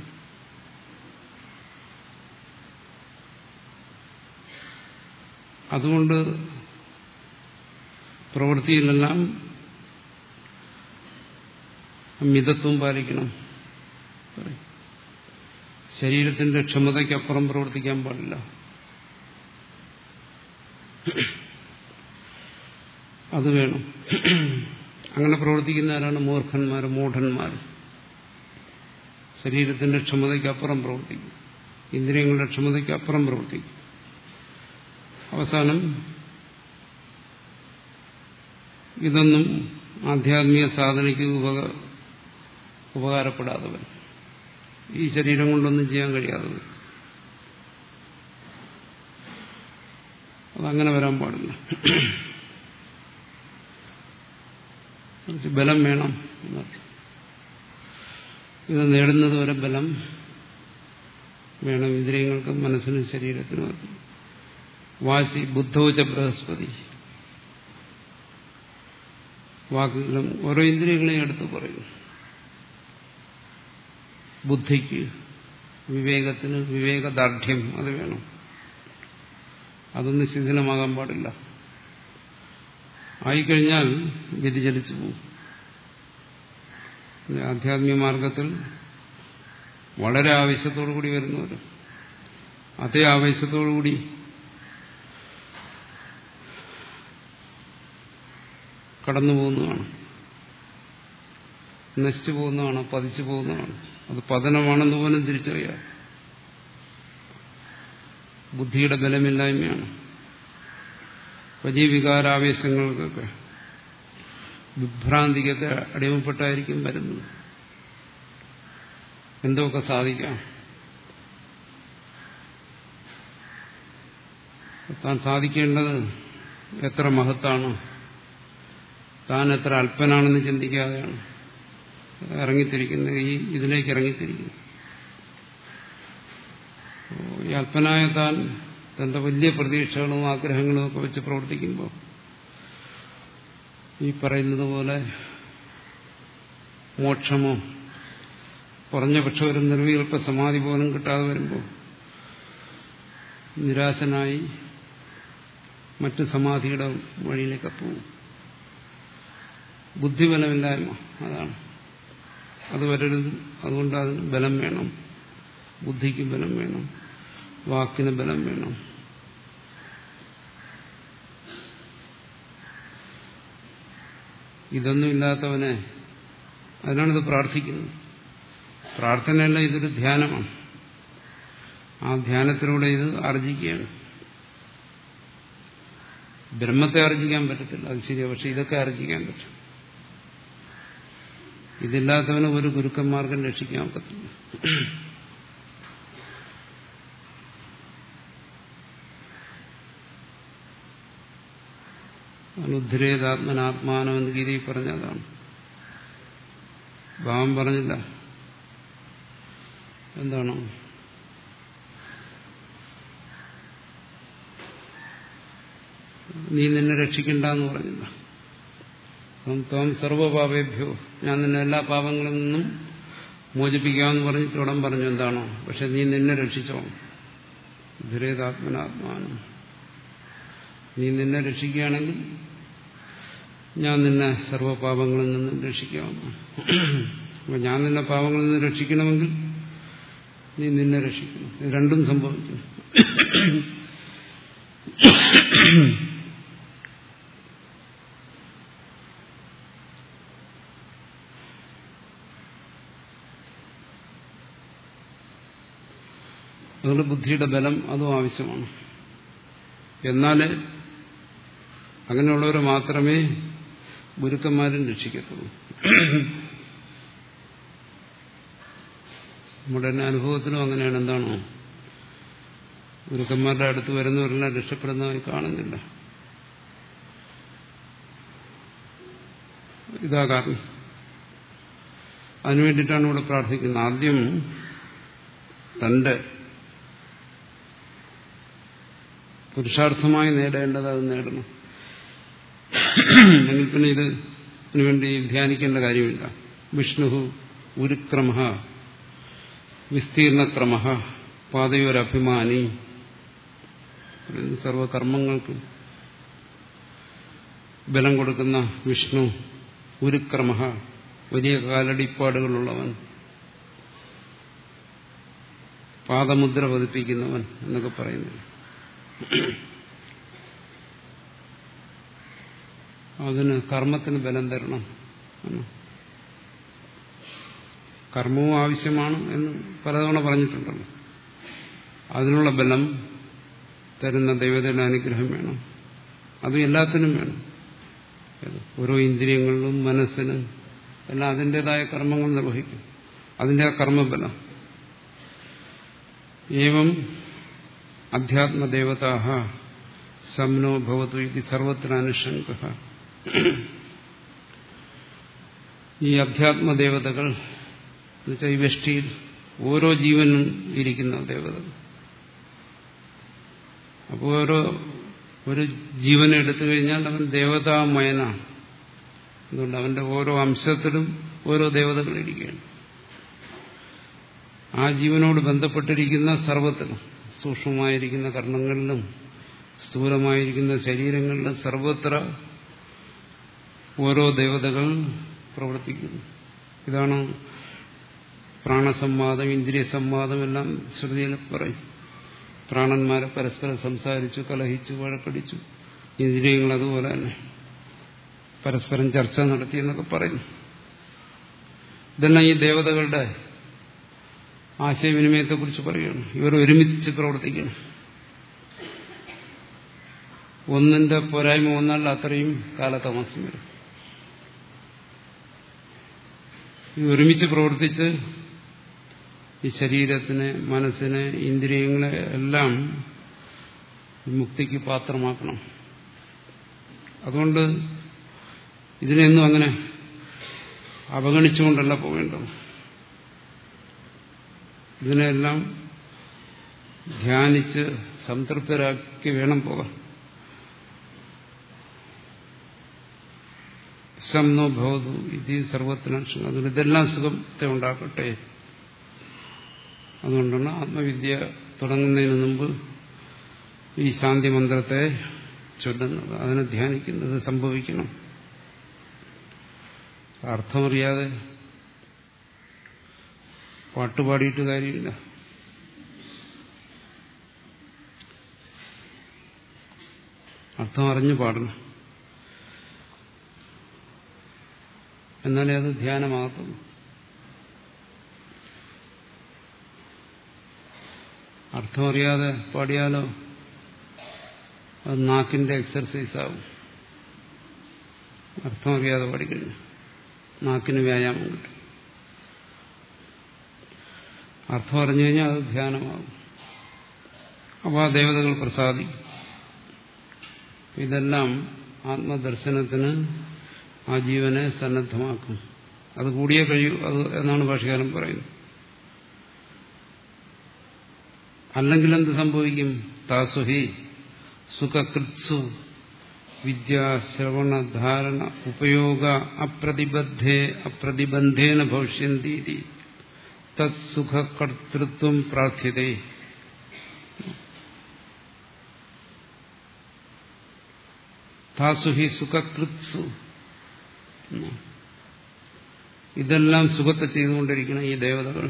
അതുകൊണ്ട് പ്രവൃത്തിയിലെല്ലാം മിതത്വം പാലിക്കണം. ശരീരത്തിന്റെ ക്ഷമതയ്ക്കപ്പുറം പ്രവർത്തിക്കാൻ പാടില്ല. അത് വേണം. അങ്ങനെ പ്രവർത്തിക്കുന്നവരാണ് മൂർഖന്മാർ മൂഢന്മാർ ശരീരത്തിന്റെ ക്ഷമതയ്ക്കപ്പുറം പ്രവർത്തിക്കും. ഇന്ദ്രിയങ്ങളുടെ ക്ഷമതയ്ക്കപ്പുറം പ്രവർത്തിക്കും. അവസാനം ഇതൊന്നും ആധ്യാത്മിക സാധനയ്ക്ക് ഉപക ഉപകാരപ്പെടാതെ ഈ ശരീരം കൊണ്ടൊന്നും ചെയ്യാൻ കഴിയാതെ വരും അതങ്ങനെ വരാൻ പാടില്ല. ബലം വേണം ഇത് നേടുന്നത് വരെ ബലം വേണം ഇന്ദ്രിയങ്ങൾക്കും മനസ്സിനും ശരീരത്തിനും വാചി ബുദ്ധോച ബൃഹസ്പതി. വാക്കുകളും ഓരോ ഇന്ദ്രിയങ്ങളെയും എടുത്ത് പറയും. ബുദ്ധിക്ക് വിവേകത്തിന് വിവേകദാർഢ്യം അത് വേണം. അതൊന്നും ശിഥിലമാകാൻ പാടില്ല. ആയിക്കഴിഞ്ഞാൽ വ്യതിചലിച്ചു പോകും. ആധ്യാത്മിക മാർഗത്തിൽ വളരെ ആവേശത്തോടുകൂടി വരുന്നവർ. അതേ ആവേശത്തോടുകൂടി കടന്നു പോകുന്നതാണ്. നശിച്ചു പോകുന്നതാണ് പതിച്ചു പോകുന്നതാണ്. അത് പതനമാണെന്ന് പോലും തിരിച്ചറിയാം. ബുദ്ധിയുടെ ബലമില്ലായ്മയാണ്. വലിയ വികാരാവേശങ്ങൾക്കൊക്കെ വിഭ്രാന്തിക്കൊക്കെ അടിമപ്പെട്ടായിരിക്കും വരുന്നത്. എന്തൊക്കെ സാധിക്കാം? താൻ സാധിക്കേണ്ടത് എത്ര മഹത്താണ് താൻ എത്ര അല്പനാണെന്ന് ചിന്തിക്കാതെയാണ് ഇറങ്ങിത്തിരിക്കുന്നത്. ഈ ഇതിലേക്ക് ഇറങ്ങിത്തിരിക്കുന്നു. ഈ അല്പനായ താൻ തന്റെ വലിയ പ്രതീക്ഷകളും ആഗ്രഹങ്ങളും ഒക്കെ വെച്ച് പ്രവർത്തിക്കുമ്പോൾ ഈ പറയുന്നത് പോലെ മോക്ഷമോ കുറഞ്ഞ പക്ഷം ഒരു നിർവികൽപ്പ സമാധി പോലും കിട്ടാതെ വരുമ്പോൾ നിരാശനായി മറ്റ് സമാധിയുടെ വഴിയിലേക്ക് പോകും. ബുദ്ധിബലമില്ലായ്മ അതാണ്. അത് വരരുത്. അതുകൊണ്ട് അതിന് ബലം വേണം. ബുദ്ധിക്ക് ബലം വേണം. വാക്കിന് ബലം വേണം. ഇതൊന്നും ഇല്ലാത്തവനെ അതിനാണിത് പ്രാർത്ഥിക്കുന്നത്. പ്രാർത്ഥനയല്ല ഇതൊരു ധ്യാനമാണ്. ആ ധ്യാനത്തിലൂടെ ഇത് ആർജിക്കുകയാണ്. ബ്രഹ്മത്തെ ആർജിക്കാൻ പറ്റത്തില്ല അത് ശരിയാ. പക്ഷെ ഇതൊക്കെ ആർജിക്കാൻ പറ്റും. ഇതില്ലാത്തവന് ഒരു ഗുരുക്കന്മാർക്കും രക്ഷിക്കാൻ ഒക്കത്തില്ല. അനുദ്ധരേതാത്മനാത്മാനം എന്ന് ഗീതയിൽ പറഞ്ഞതാണ്. ഭാവം പറഞ്ഞില്ല. എന്താണ്? നീ നിന്നെ രക്ഷിക്കണ്ടെന്ന് പറഞ്ഞില്ല. ത്വം സർവപാപേഭ്യോ ഞാൻ നിന്നെ എല്ലാ പാപങ്ങളിൽ നിന്നും മോചിപ്പിക്കാമെന്ന് പറഞ്ഞിട്ട് ഉടൻ പറഞ്ഞു എന്താണോ? പക്ഷെ നീ നിന്നെ രക്ഷിച്ചോ ധുരേതാത്മനാത്മാനം നീ നിന്നെ രക്ഷിക്കുകയാണെങ്കിൽ ഞാൻ നിന്നെ സർവപാപങ്ങളിൽ നിന്നും രക്ഷിക്കാമെന്ന് അപ്പൊ ഞാൻ നിന്നെ പാപങ്ങളിൽ നിന്ന് രക്ഷിക്കണമെങ്കിൽ നീ നിന്നെ രക്ഷിക്കണം. രണ്ടും സംഭവിക്കും അതുകൊണ്ട് ബുദ്ധിയുടെ ബലം അതും ആവശ്യമാണ്. എന്നാൽ അങ്ങനെയുള്ളവരെ മാത്രമേ ഗുരുക്കന്മാരും രക്ഷിക്കത്തുള്ളൂ. നമ്മുടെ തന്നെ അനുഭവത്തിനും അങ്ങനെയാണ്. എന്താണോ? ഗുരുക്കന്മാരുടെ അടുത്ത് വരുന്നവരെല്ലാം രക്ഷപ്പെടുന്നതായി കാണുന്നില്ല. ഇതാ കാരണം. അതിനുവേണ്ടിയിട്ടാണ് ഇവിടെ പ്രാർത്ഥിക്കുന്നത്. ആദ്യം തന്റെ പുരുഷാർത്ഥമായി നേടേണ്ടത് അത് നേടണം. അല്ലെങ്കിൽ പിന്നെ ഇത് ഇതിനുവേണ്ടി ധ്യാനിക്കേണ്ട കാര്യമില്ല. വിഷ്ണു ഉരുക്രമ വിസ്തീർണക്രമ പാതയോരഭിമാനി. സർവകർമ്മങ്ങൾക്ക് ബലം കൊടുക്കുന്ന വിഷ്ണു ഉരുക്രമ വലിയ കാലടിപ്പാടുകളുള്ളവൻ. പാദമുദ്ര പതിപ്പിക്കുന്നവൻ എന്നൊക്കെ പറയുന്നു അതിന് കർമ്മത്തിന് ബലം തരണം കർമ്മവും ആവശ്യമാണ് എന്ന് പലതവണ പറഞ്ഞിട്ടുണ്ടല്ലോ. അതിനുള്ള ബലം തരുന്ന ദൈവത്തിന്റെ അനുഗ്രഹം വേണം. അതും എല്ലാത്തിനും വേണം. ഓരോ ഇന്ദ്രിയങ്ങളിലും മനസ്സിനും എല്ലാം അതിന്റെതായ കർമ്മങ്ങൾ നിർവഹിക്കും. അതിന്റെ ആ കർമ്മബലം. ഏവം അധ്യാത്മദേവതാഹ സംനോ ഭവതു ഇത് സർവത്ര അനുഷങ്ക ഈ അധ്യാത്മദേവതകൾ എന്നുവെച്ചാൽ ഈ വ്യഷ്ടിയിൽ ഓരോ ജീവനും ഇരിക്കുന്ന ദേവതകൾ. അപ്പോൾ ഓരോ ഒരു ജീവനെ എടുത്തു കഴിഞ്ഞാൽ അവൻ ദേവതാമയനാണ് അതുകൊണ്ട് അവന്റെ ഓരോ അംശത്തിലും ഓരോ ദേവതകൾ ഇരിക്കുകയാണ്. ആ ജീവനോട് ബന്ധപ്പെട്ടിരിക്കുന്ന സർവത്തിലും സൂക്ഷ്മമായിരിക്കുന്ന കർണങ്ങളിലും സ്ഥൂലമായിരിക്കുന്ന ശരീരങ്ങളിലും സർവത്ര ഓരോ ദേവതകൾ പ്രവർത്തിക്കുന്നു. ഇതാണ് പ്രാണസംവാദം ഇന്ദ്രിയ സംവാദം എല്ലാം ശ്രുതിയിൽ പറയും. പ്രാണന്മാരെ പരസ്പരം സംസാരിച്ചു കലഹിച്ചു വഴക്കടിച്ചു. ഇന്ദ്രിയങ്ങൾ അതുപോലെ തന്നെ പരസ്പരം ചർച്ച നടത്തി എന്നൊക്കെ പറയുന്നു ഇതെല്ലാം ഈ ദേവതകളുടെ ആശയവിനിമയത്തെക്കുറിച്ച് പറയുകയാണ്. ഇവർ ഒരുമിച്ച് പ്രവർത്തിക്കണം ഒന്നിന്റെ പോരായ്മ ഒന്നല്ല അത്രയും കാലതാമസം വരും. ഈ ഒരുമിച്ച് പ്രവർത്തിച്ച് ഈ ശരീരത്തിനെ മനസ്സിനെ ഇന്ദ്രിയങ്ങളെ എല്ലാം മുക്തിക്ക് പാത്രമാക്കണം. അതുകൊണ്ട് ഇതിനെയൊന്നും അങ്ങനെ അവഗണിച്ചുകൊണ്ടല്ല പോകേണ്ടത്. ഇതിനെല്ലാം ധ്യാനിച്ച് സംതൃപ്തരാക്കി വേണം പോകാൻ. ശംനോ ഭവതു. ഇത് സർവത്തിനും അതുകൊണ്ട് ഇതെല്ലാം സുഖത്തെ ഉണ്ടാക്കട്ടെ. അതുകൊണ്ടാണ് ആത്മവിദ്യ തുടങ്ങുന്നതിന് മുമ്പ് ഈ ശാന്തി മന്ത്രത്തെ ചൊല്ലുന്നത്. അതിനെ ധ്യാനിക്കുന്നത് സംഭവിക്കണം. അർത്ഥമറിയാതെ പാട്ടുപാടിയിട്ട് കാര്യമില്ല. അർത്ഥം അറിഞ്ഞു പാടണം. എന്നാലേ അത് ധ്യാനമാകത്തുള്ളൂ. അർത്ഥമറിയാതെ പാടിയാലോ? അത് നാക്കിന്റെ എക്സർസൈസ് ആവും അർത്ഥമറിയാതെ പാടിക്കഴിഞ്ഞു നാക്കിന് വ്യായാമം കിട്ടും. അർത്ഥം അറിഞ്ഞു കഴിഞ്ഞാൽ അത് ധ്യാനമാകും. അപ്പോൾ ആ ദേവതകൾ പ്രസാദിക്കും. ഇതെല്ലാം ആത്മദർശനത്തിന് ആ ജീവനെ സന്നദ്ധമാക്കും. അത് കൂടിയേ കഴിയൂ അത് എന്നാണ് ഭാഷകാരൻ പറയുന്നത്. അല്ലെങ്കിൽ എന്ത് സംഭവിക്കും? താസുഹി സുഖകൃത്സു വിദ്യാശ്രവണ ധാരണ ഉപയോഗ അപ്രതിബദ്ധേ അപ്രതിബന്ധേന ഭവിഷ്യന്തി തത്സുഖകർത്തൃത്വം പ്രാർത്ഥ്യതേ താസുഹി സുഖകൃത്സു ഇതെല്ലാം സുഖത്തെ ചെയ്തുകൊണ്ടിരിക്കുന്ന ഈ ദേവതകൾ.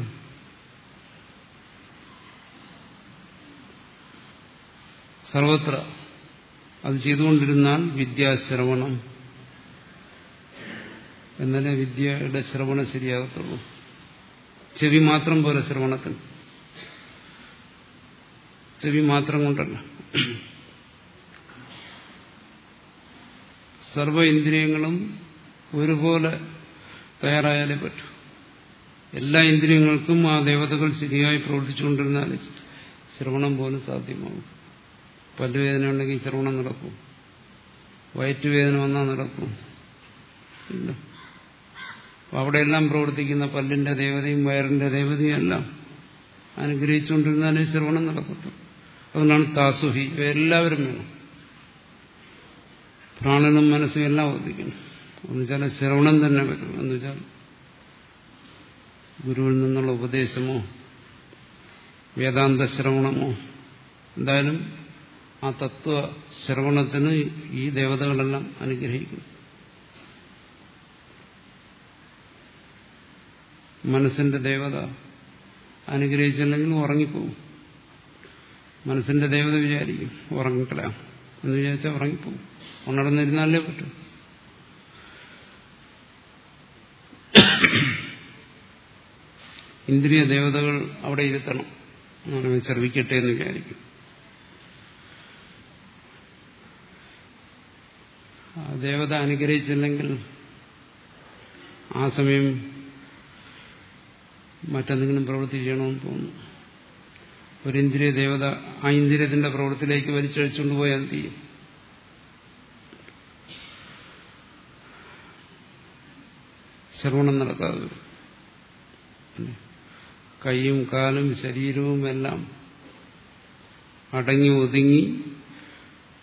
സർവത്ര അത് ചെയ്തുകൊണ്ടിരുന്നാൽ വിദ്യാശ്രവണം എന്നാലേ വിദ്യയുടെ ശ്രവണം ശരിയാകത്തുള്ളൂ. ചെവി മാത്രം പോലെ ശ്രവണത്തിന് ചെവി മാത്രം കൊണ്ടല്ല. സർവ ഇന്ദ്രിയങ്ങളും ഒരുപോലെ തയ്യാറായാലേ പറ്റൂ. എല്ലാ ഇന്ദ്രിയങ്ങൾക്കും ആ ദേവതകൾ ശരിയായി പ്രവർത്തിച്ചുകൊണ്ടിരുന്നാൽ ശ്രവണം പോലും സാധ്യമാകും പല്ലുവേദന ഉണ്ടെങ്കിൽ ശ്രവണം നടക്കും. വയറ്റുവേദന വന്നാൽ നടക്കും. അവിടെയെല്ലാം പ്രവർത്തിക്കുന്ന പല്ലിന്റെ ദേവതയും വയറിന്റെ ദേവതയും എല്ലാം അനുഗ്രഹിച്ചുകൊണ്ടിരുന്നാലേ ശ്രവണം നടക്കത്തുള്ളൂ. അതുകൊണ്ടാണ് താസുഹി എല്ലാവരും വേണം. പ്രാണനും മനസ്സും എല്ലാം വർദ്ധിക്കണം. എന്നുവെച്ചാൽ ശ്രവണം തന്നെ വരും എന്നുവെച്ചാൽ ഗുരുവിൽ നിന്നുള്ള ഉപദേശമോ വേദാന്ത ശ്രവണമോ എന്തായാലും ആ തത്വ ശ്രവണത്തിന് ഈ ദേവതകളെല്ലാം അനുഗ്രഹിക്കും. മനസ്സിന്റെ ദേവത അനുഗ്രഹിച്ചില്ലെങ്കിൽ ഉറങ്ങിപ്പോവും. മനസ്സിന്റെ ദേവത വിചാരിക്കും ഉറങ്ങിക്കലാം എന്ന് വിചാരിച്ചാൽ ഉറങ്ങിപ്പോവും. ഉണർന്നിരുന്നാലേ പറ്റൂ. ഇന്ദ്രിയ ദേവതകൾ അവിടെ ഇരുത്തണം ശ്രവിക്കട്ടെ എന്ന് വിചാരിക്കും. ദേവത അനുഗ്രഹിച്ചില്ലെങ്കിൽ ആ സമയം മറ്റെന്തെങ്കിലും പ്രവൃത്തി ചെയ്യണമെന്ന് തോന്നുന്നു ഒരു ഇന്ദ്രിയ ദേവത ആ ഇന്ദ്രിയത്തിന്റെ പ്രവൃത്തിയിലേക്ക് വലിച്ചഴിച്ചുകൊണ്ട് പോയാൽ ചെയ്യും? ശ്രവണം നടക്കാതെ കൈയും കാലും ശരീരവും എല്ലാം അടങ്ങി ഒതുങ്ങി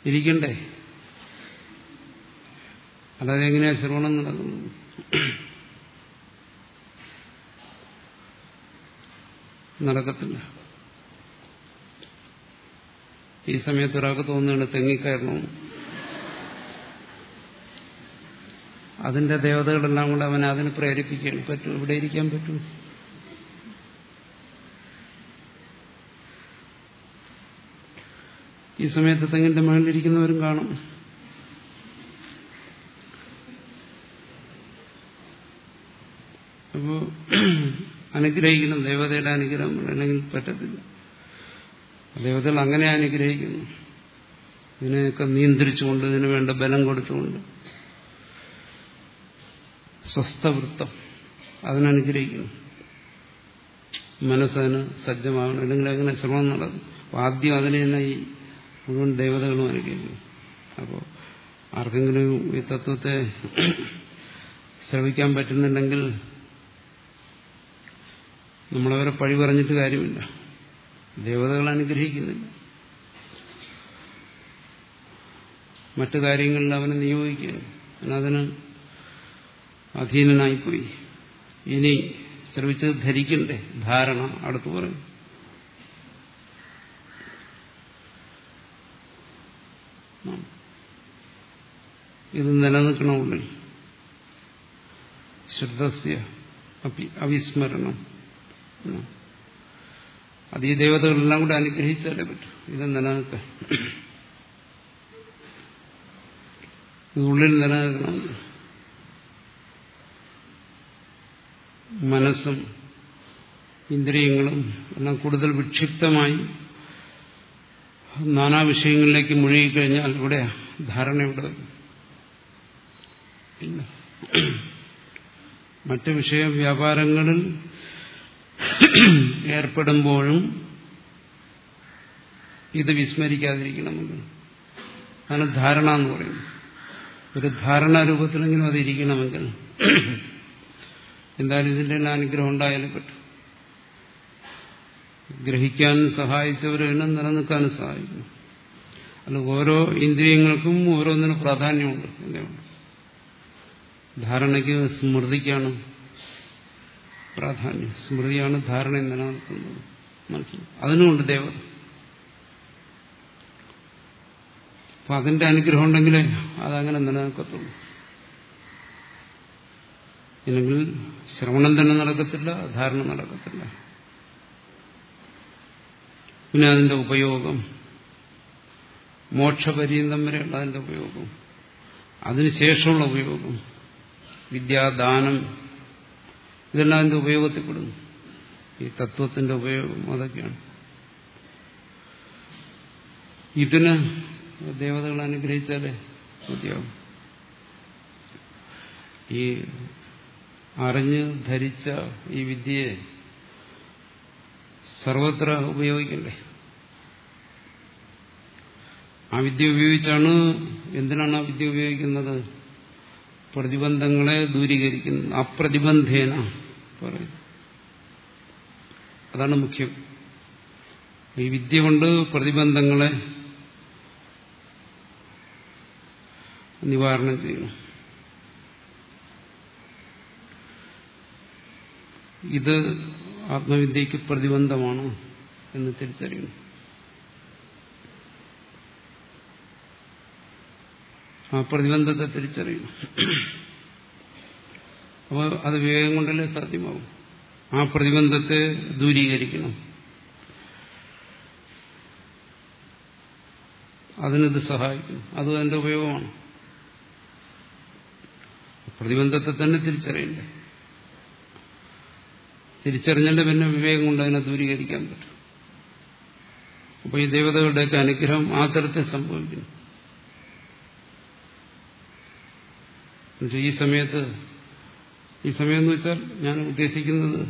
ഇരിക്കണ്ടേ? അല്ലാതെ എങ്ങനെയാ ശ്രവണം നടക്കുന്നത്? നടക്കത്തില്ല. ഈ സമയത്ത് ഒരാൾക്ക് തോന്നുകയാണ് തെങ്ങിക്കയറണം. അതിന്റെ ദേവതകളെല്ലാം കൂടെ അവനെ അതിന് പ്രേരിപ്പിക്കാൻ പറ്റും ഇവിടെ ഇരിക്കാൻ പറ്റൂ. ഈ സമയത്ത് തെങ്ങിന്റെ മുകളിലിരിക്കുന്നവരും കാണും. അപ്പോ അനുഗ്രഹിക്കണം ദേവതയുടെ അനുഗ്രഹം അല്ലെങ്കിൽ പറ്റത്തില്ല. ദേവതകൾ അങ്ങനെ അനുഗ്രഹിക്കുന്നു. ഇതിനെയൊക്കെ നിയന്ത്രിച്ചുകൊണ്ട് ഇതിനു വേണ്ട ബലം കൊടുത്തുകൊണ്ട്. സ്വസ്ഥവൃത്തം അതിനനുഗ്രഹിക്കണം മനസ്സതിന് സജ്ജമാകണം. അല്ലെങ്കിൽ അങ്ങനെ ശ്രമം നടക്കും. ആദ്യം അതിനെ മുഴുവൻ ദേവതകളും അനുഗ്രഹിക്കും അപ്പോൾ ആർക്കെങ്കിലും ഈ തത്വത്തെ ശ്രവിക്കാൻ പറ്റുന്നുണ്ടെങ്കിൽ നമ്മളവരെ പഴി പറഞ്ഞിട്ട് കാര്യമില്ല. ദേവതകൾ അനുഗ്രഹിക്കുന്നില്ല. മറ്റു കാര്യങ്ങളിൽ അവനെ നിയോഗിക്കുക. അതിന് അധീനനായിപ്പോയി. ഇനി ശ്രമിച്ചത് ധരിക്കണ്ടേ? ധാരണ. അടുത്തു പറയും. ഇത് നിലനിൽക്കണം ഉള്ളിൽ ശ്രദ്ധസ്യ അവിസ്മരണം. അത് ഈ ദേവതകളെല്ലാം കൂടെ അനുഗ്രഹിച്ചാലേ പറ്റൂ. ഇത് നിലനിൽക്കാൻ. ഉള്ളിൽ നിലനിൽക്കണം. മനസ്സും ഇന്ദ്രിയങ്ങളും എല്ലാം കൂടുതൽ വിക്ഷിപ്തമായി നാനാ വിഷയങ്ങളിലേക്ക് മുഴുകിക്കഴിഞ്ഞാൽ ഇവിടെ ധാരണ ഇവിടെ മറ്റ് വിഷയ വ്യാപാരങ്ങളിൽ ഏർപ്പെടുമ്പോഴും ഇത് വിസ്മരിക്കാതിരിക്കണമെന്ന് അതാണ് ധാരണ എന്ന് പറയുന്നത്. ഒരു ധാരണാരൂപത്തിലെങ്കിലും അത് ഇരിക്കണമെങ്കിൽ. എന്തായാലും ഇതിന്റെ അനുഗ്രഹം ഉണ്ടായാലും പറ്റും. ഗ്രഹിക്കാൻ സഹായിച്ചവരെല്ലാം നിലനിൽക്കാനും സഹായിക്കും. അല്ല ഓരോ ഇന്ദ്രിയങ്ങൾക്കും ഓരോന്നിനും പ്രാധാന്യമുണ്ട്. എന്തുകൊണ്ട് ധാരണയ്ക്ക് സ്മൃതിക്കാണ് പ്രാധാന്യം. സ്മൃതിയാണ് ധാരണ നിലനിൽക്കുന്നത്. മനസ്സിലായി? അതിനുമുണ്ട് ദേവ അപ്പൊ അതിന്റെ അനുഗ്രഹം ഉണ്ടെങ്കിലേ അതങ്ങനെ നിലനിൽക്കത്തുള്ളൂ. ഇല്ലെങ്കിൽ ശ്രവണം തന്നെ നടക്കത്തില്ല ധാരണ നടക്കത്തില്ല. പിന്നെ അതിന്റെ ഉപയോഗം. മോക്ഷപര്യന്തം വരെയുള്ള അതിന്റെ ഉപയോഗം. അതിനുശേഷമുള്ള ഉപയോഗം. വിദ്യാദാനം. ഇതെല്ലാം അതിന്റെ ഉപയോഗത്തിൽപ്പെടുന്നു ഈ തത്വത്തിന്റെ ഉപയോഗം അതൊക്കെയാണ്. ഇതിന് ദേവതകൾ അനുഗ്രഹിച്ചാലേ മതിയാവും. ഈ അറിഞ്ഞ് ധരിച്ച ഈ വിദ്യയെ സർവത്ര ഉപയോഗിക്കണ്ടേ? ആ വിദ്യ ഉപയോഗിച്ചാണ് എന്തിനാണ് ആ വിദ്യ ഉപയോഗിക്കുന്നത്? പ്രതിബന്ധങ്ങളെ ദൂരീകരിക്കുന്നത് അപ്രതിബന്ധേന പറയുന്നു. അതാണ് മുഖ്യം. ഈ വിദ്യ കൊണ്ട് പ്രതിബന്ധങ്ങളെ നിവാരണം ചെയ്യണം ഇത് ആത്മവിദ്യക്ക് പ്രതിബന്ധമാണ് എന്ന് തിരിച്ചറിയണം ആ പ്രതിബന്ധത്തെ തിരിച്ചറിയണം അപ്പോൾ അത് വിവേകം കൊണ്ടല്ലേ സാധ്യമാവും. ആ പ്രതിബന്ധത്തെ ദൂരീകരിക്കണം. അതിനിത് സഹായിക്കും. അതും അതിന്റെ ഉപയോഗമാണ്. പ്രതിബന്ധത്തെ തന്നെ തിരിച്ചറിയണ്ടേ? തിരിച്ചറിഞ്ഞിട്ട് പിന്നെ വിവേകം കൊണ്ട് അതിനെ ദൂരീകരിക്കാൻ പറ്റും. അപ്പോൾ ഈ ദേവതകളുടെയൊക്കെ അനുഗ്രഹം ആ തരത്തിൽ സംഭവിക്കുന്നു. ഈ സമയത്ത് ഈ സമയം എന്ന് വെച്ചാൽ ഞാൻ ഉദ്ദേശിക്കുന്നത്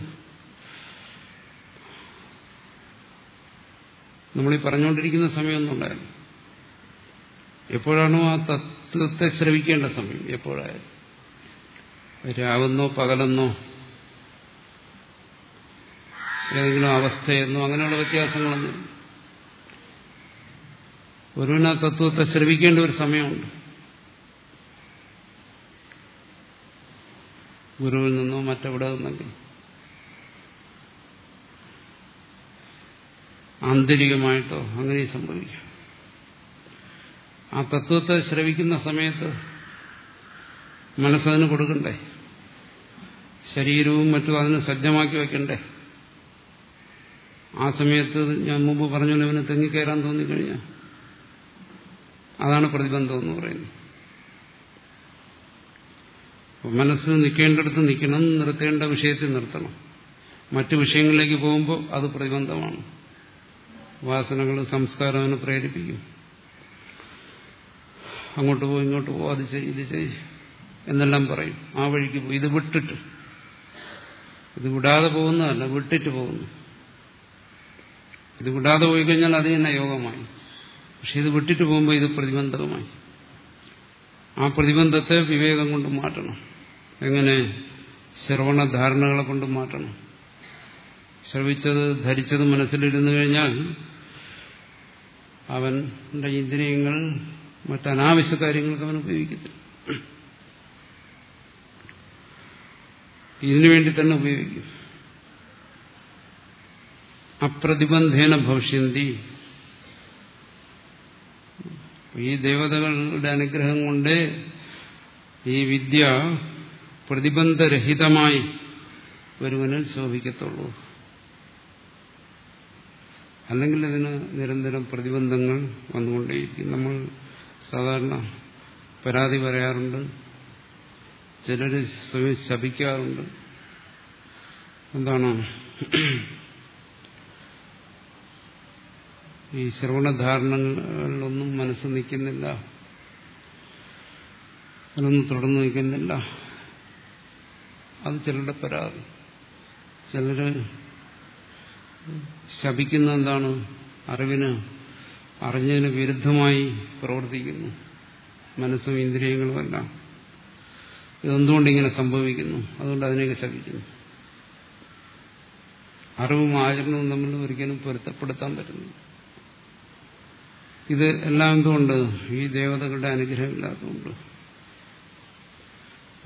നമ്മളീ പറഞ്ഞുകൊണ്ടിരിക്കുന്ന സമയമൊന്നുണ്ടായാലും എപ്പോഴാണോ ആ തത്വത്തെ ശ്രവിക്കേണ്ട സമയം എപ്പോഴായാലും. രാവെന്നോ പകലെന്നോ ഏതെങ്കിലും അവസ്ഥയെന്നോ അങ്ങനെയുള്ള വ്യത്യാസങ്ങളൊന്നും ഒരുവിനാ തത്വത്തെ ശ്രവിക്കേണ്ട ഒരു സമയമുണ്ട്. ഗുരുവിൽ നിന്നോ മറ്റെവിടെ നിന്നെങ്കിൽ ആന്തരികമായിട്ടോ അങ്ങനെ സംഭവിക്കും. ആ തത്വത്തെ ശ്രവിക്കുന്ന സമയത്ത് മനസ്സതിന് കൊടുക്കണ്ടേ? ശരീരവും മറ്റും അതിന് സജ്ജമാക്കി വെക്കണ്ടേ? ആ സമയത്ത് ഞാൻ മുമ്പ് പറഞ്ഞു ഇവന് തെങ്ങിക്കയറാൻ തോന്നിക്കഴിഞ്ഞാൽ അതാണ് പ്രതിബന്ധം എന്ന് പറയുന്നത്. മനസ്സ് നിൽക്കേണ്ടടുത്ത് നിൽക്കണം നിർത്തേണ്ട വിഷയത്തിൽ നിർത്തണം. മറ്റു വിഷയങ്ങളിലേക്ക് പോകുമ്പോൾ അത് പ്രതിബന്ധമാണ്. വാസനകൾ സംസ്കാരം അതിനെ പ്രേരിപ്പിക്കും. അങ്ങോട്ട് പോകും ഇങ്ങോട്ട് പോകും അത് ചെയ് ഇത് ചെയ് എന്നെല്ലാം പറയും. ആ വഴിക്ക് പോയി ഇത് വിട്ടിട്ട്. ഇത് വിടാതെ പോകുന്നതല്ല വിട്ടിട്ട് പോകുന്നു. ഇത് വിടാതെ പോയി കഴിഞ്ഞാൽ അത് തന്നെ യോഗമായി. പക്ഷെ ഇത് വിട്ടിട്ട് പോകുമ്പോൾ ഇത് പ്രതിബന്ധകമായി. ആ പ്രതിബന്ധത്തെ വിവേകം കൊണ്ട് മാറ്റണം. എങ്ങനെ ശ്രവണ ധാരണകളെ കൊണ്ട് മാറ്റണം? ശ്രവിച്ചത് ധരിച്ചത് മനസ്സിലിരുന്നു കഴിഞ്ഞാൽ അവന്റെ ഇന്ദ്രിയങ്ങൾ മറ്റനാവശ്യ കാര്യങ്ങൾക്ക് അവൻ ഉപയോഗിക്കത്തില്ല. ഇതിനു വേണ്ടി തന്നെ ഉപയോഗിക്കും. അപ്രതിബന്ധേന ഭവിഷ്യന്തി. ഈ ദേവതകളുടെ അനുഗ്രഹം കൊണ്ട് ഈ വിദ്യ പ്രതിബന്ധരഹിതമായി ഒരുവനിൽ ശോഭിക്കത്തുള്ളൂ. അല്ലെങ്കിൽ അതിന് നിരന്തരം പ്രതിബന്ധങ്ങൾ വന്നുകൊണ്ടേയിരിക്കും. നമ്മൾ സാധാരണ പരാതി പറയാറുണ്ട്. ചിലർ സ്വയം ശപിക്കാറുണ്ട്. എന്താണ്? ഈ ശ്രവണധാരണകളിലൊന്നും മനസ്സ് നിൽക്കുന്നില്ല. അതൊന്നും തുടർന്ന് നിൽക്കുന്നില്ല. അത് ചിലരുടെ പരാതി. ചിലര് ശപിക്കുന്ന എന്താണ് അറിവിന് അറിഞ്ഞതിന് വിരുദ്ധമായി പ്രവർത്തിക്കുന്നു. മനസ്സും ഇന്ദ്രിയങ്ങളുമെല്ലാം. ഇതെന്തുകൊണ്ട് ഇങ്ങനെ സംഭവിക്കുന്നു? അതുകൊണ്ട് അതിനെയൊക്കെ ശപിക്കുന്നു. അറിവും ആചരണവും തമ്മിൽ ഒരിക്കലും പൊരുത്തപ്പെടുത്താൻ പറ്റുന്നു ഇത് എല്ലാം എന്തുകൊണ്ട്? ഈ ദേവതകളുടെ അനുഗ്രഹം ഇല്ലാത്തതുകൊണ്ട്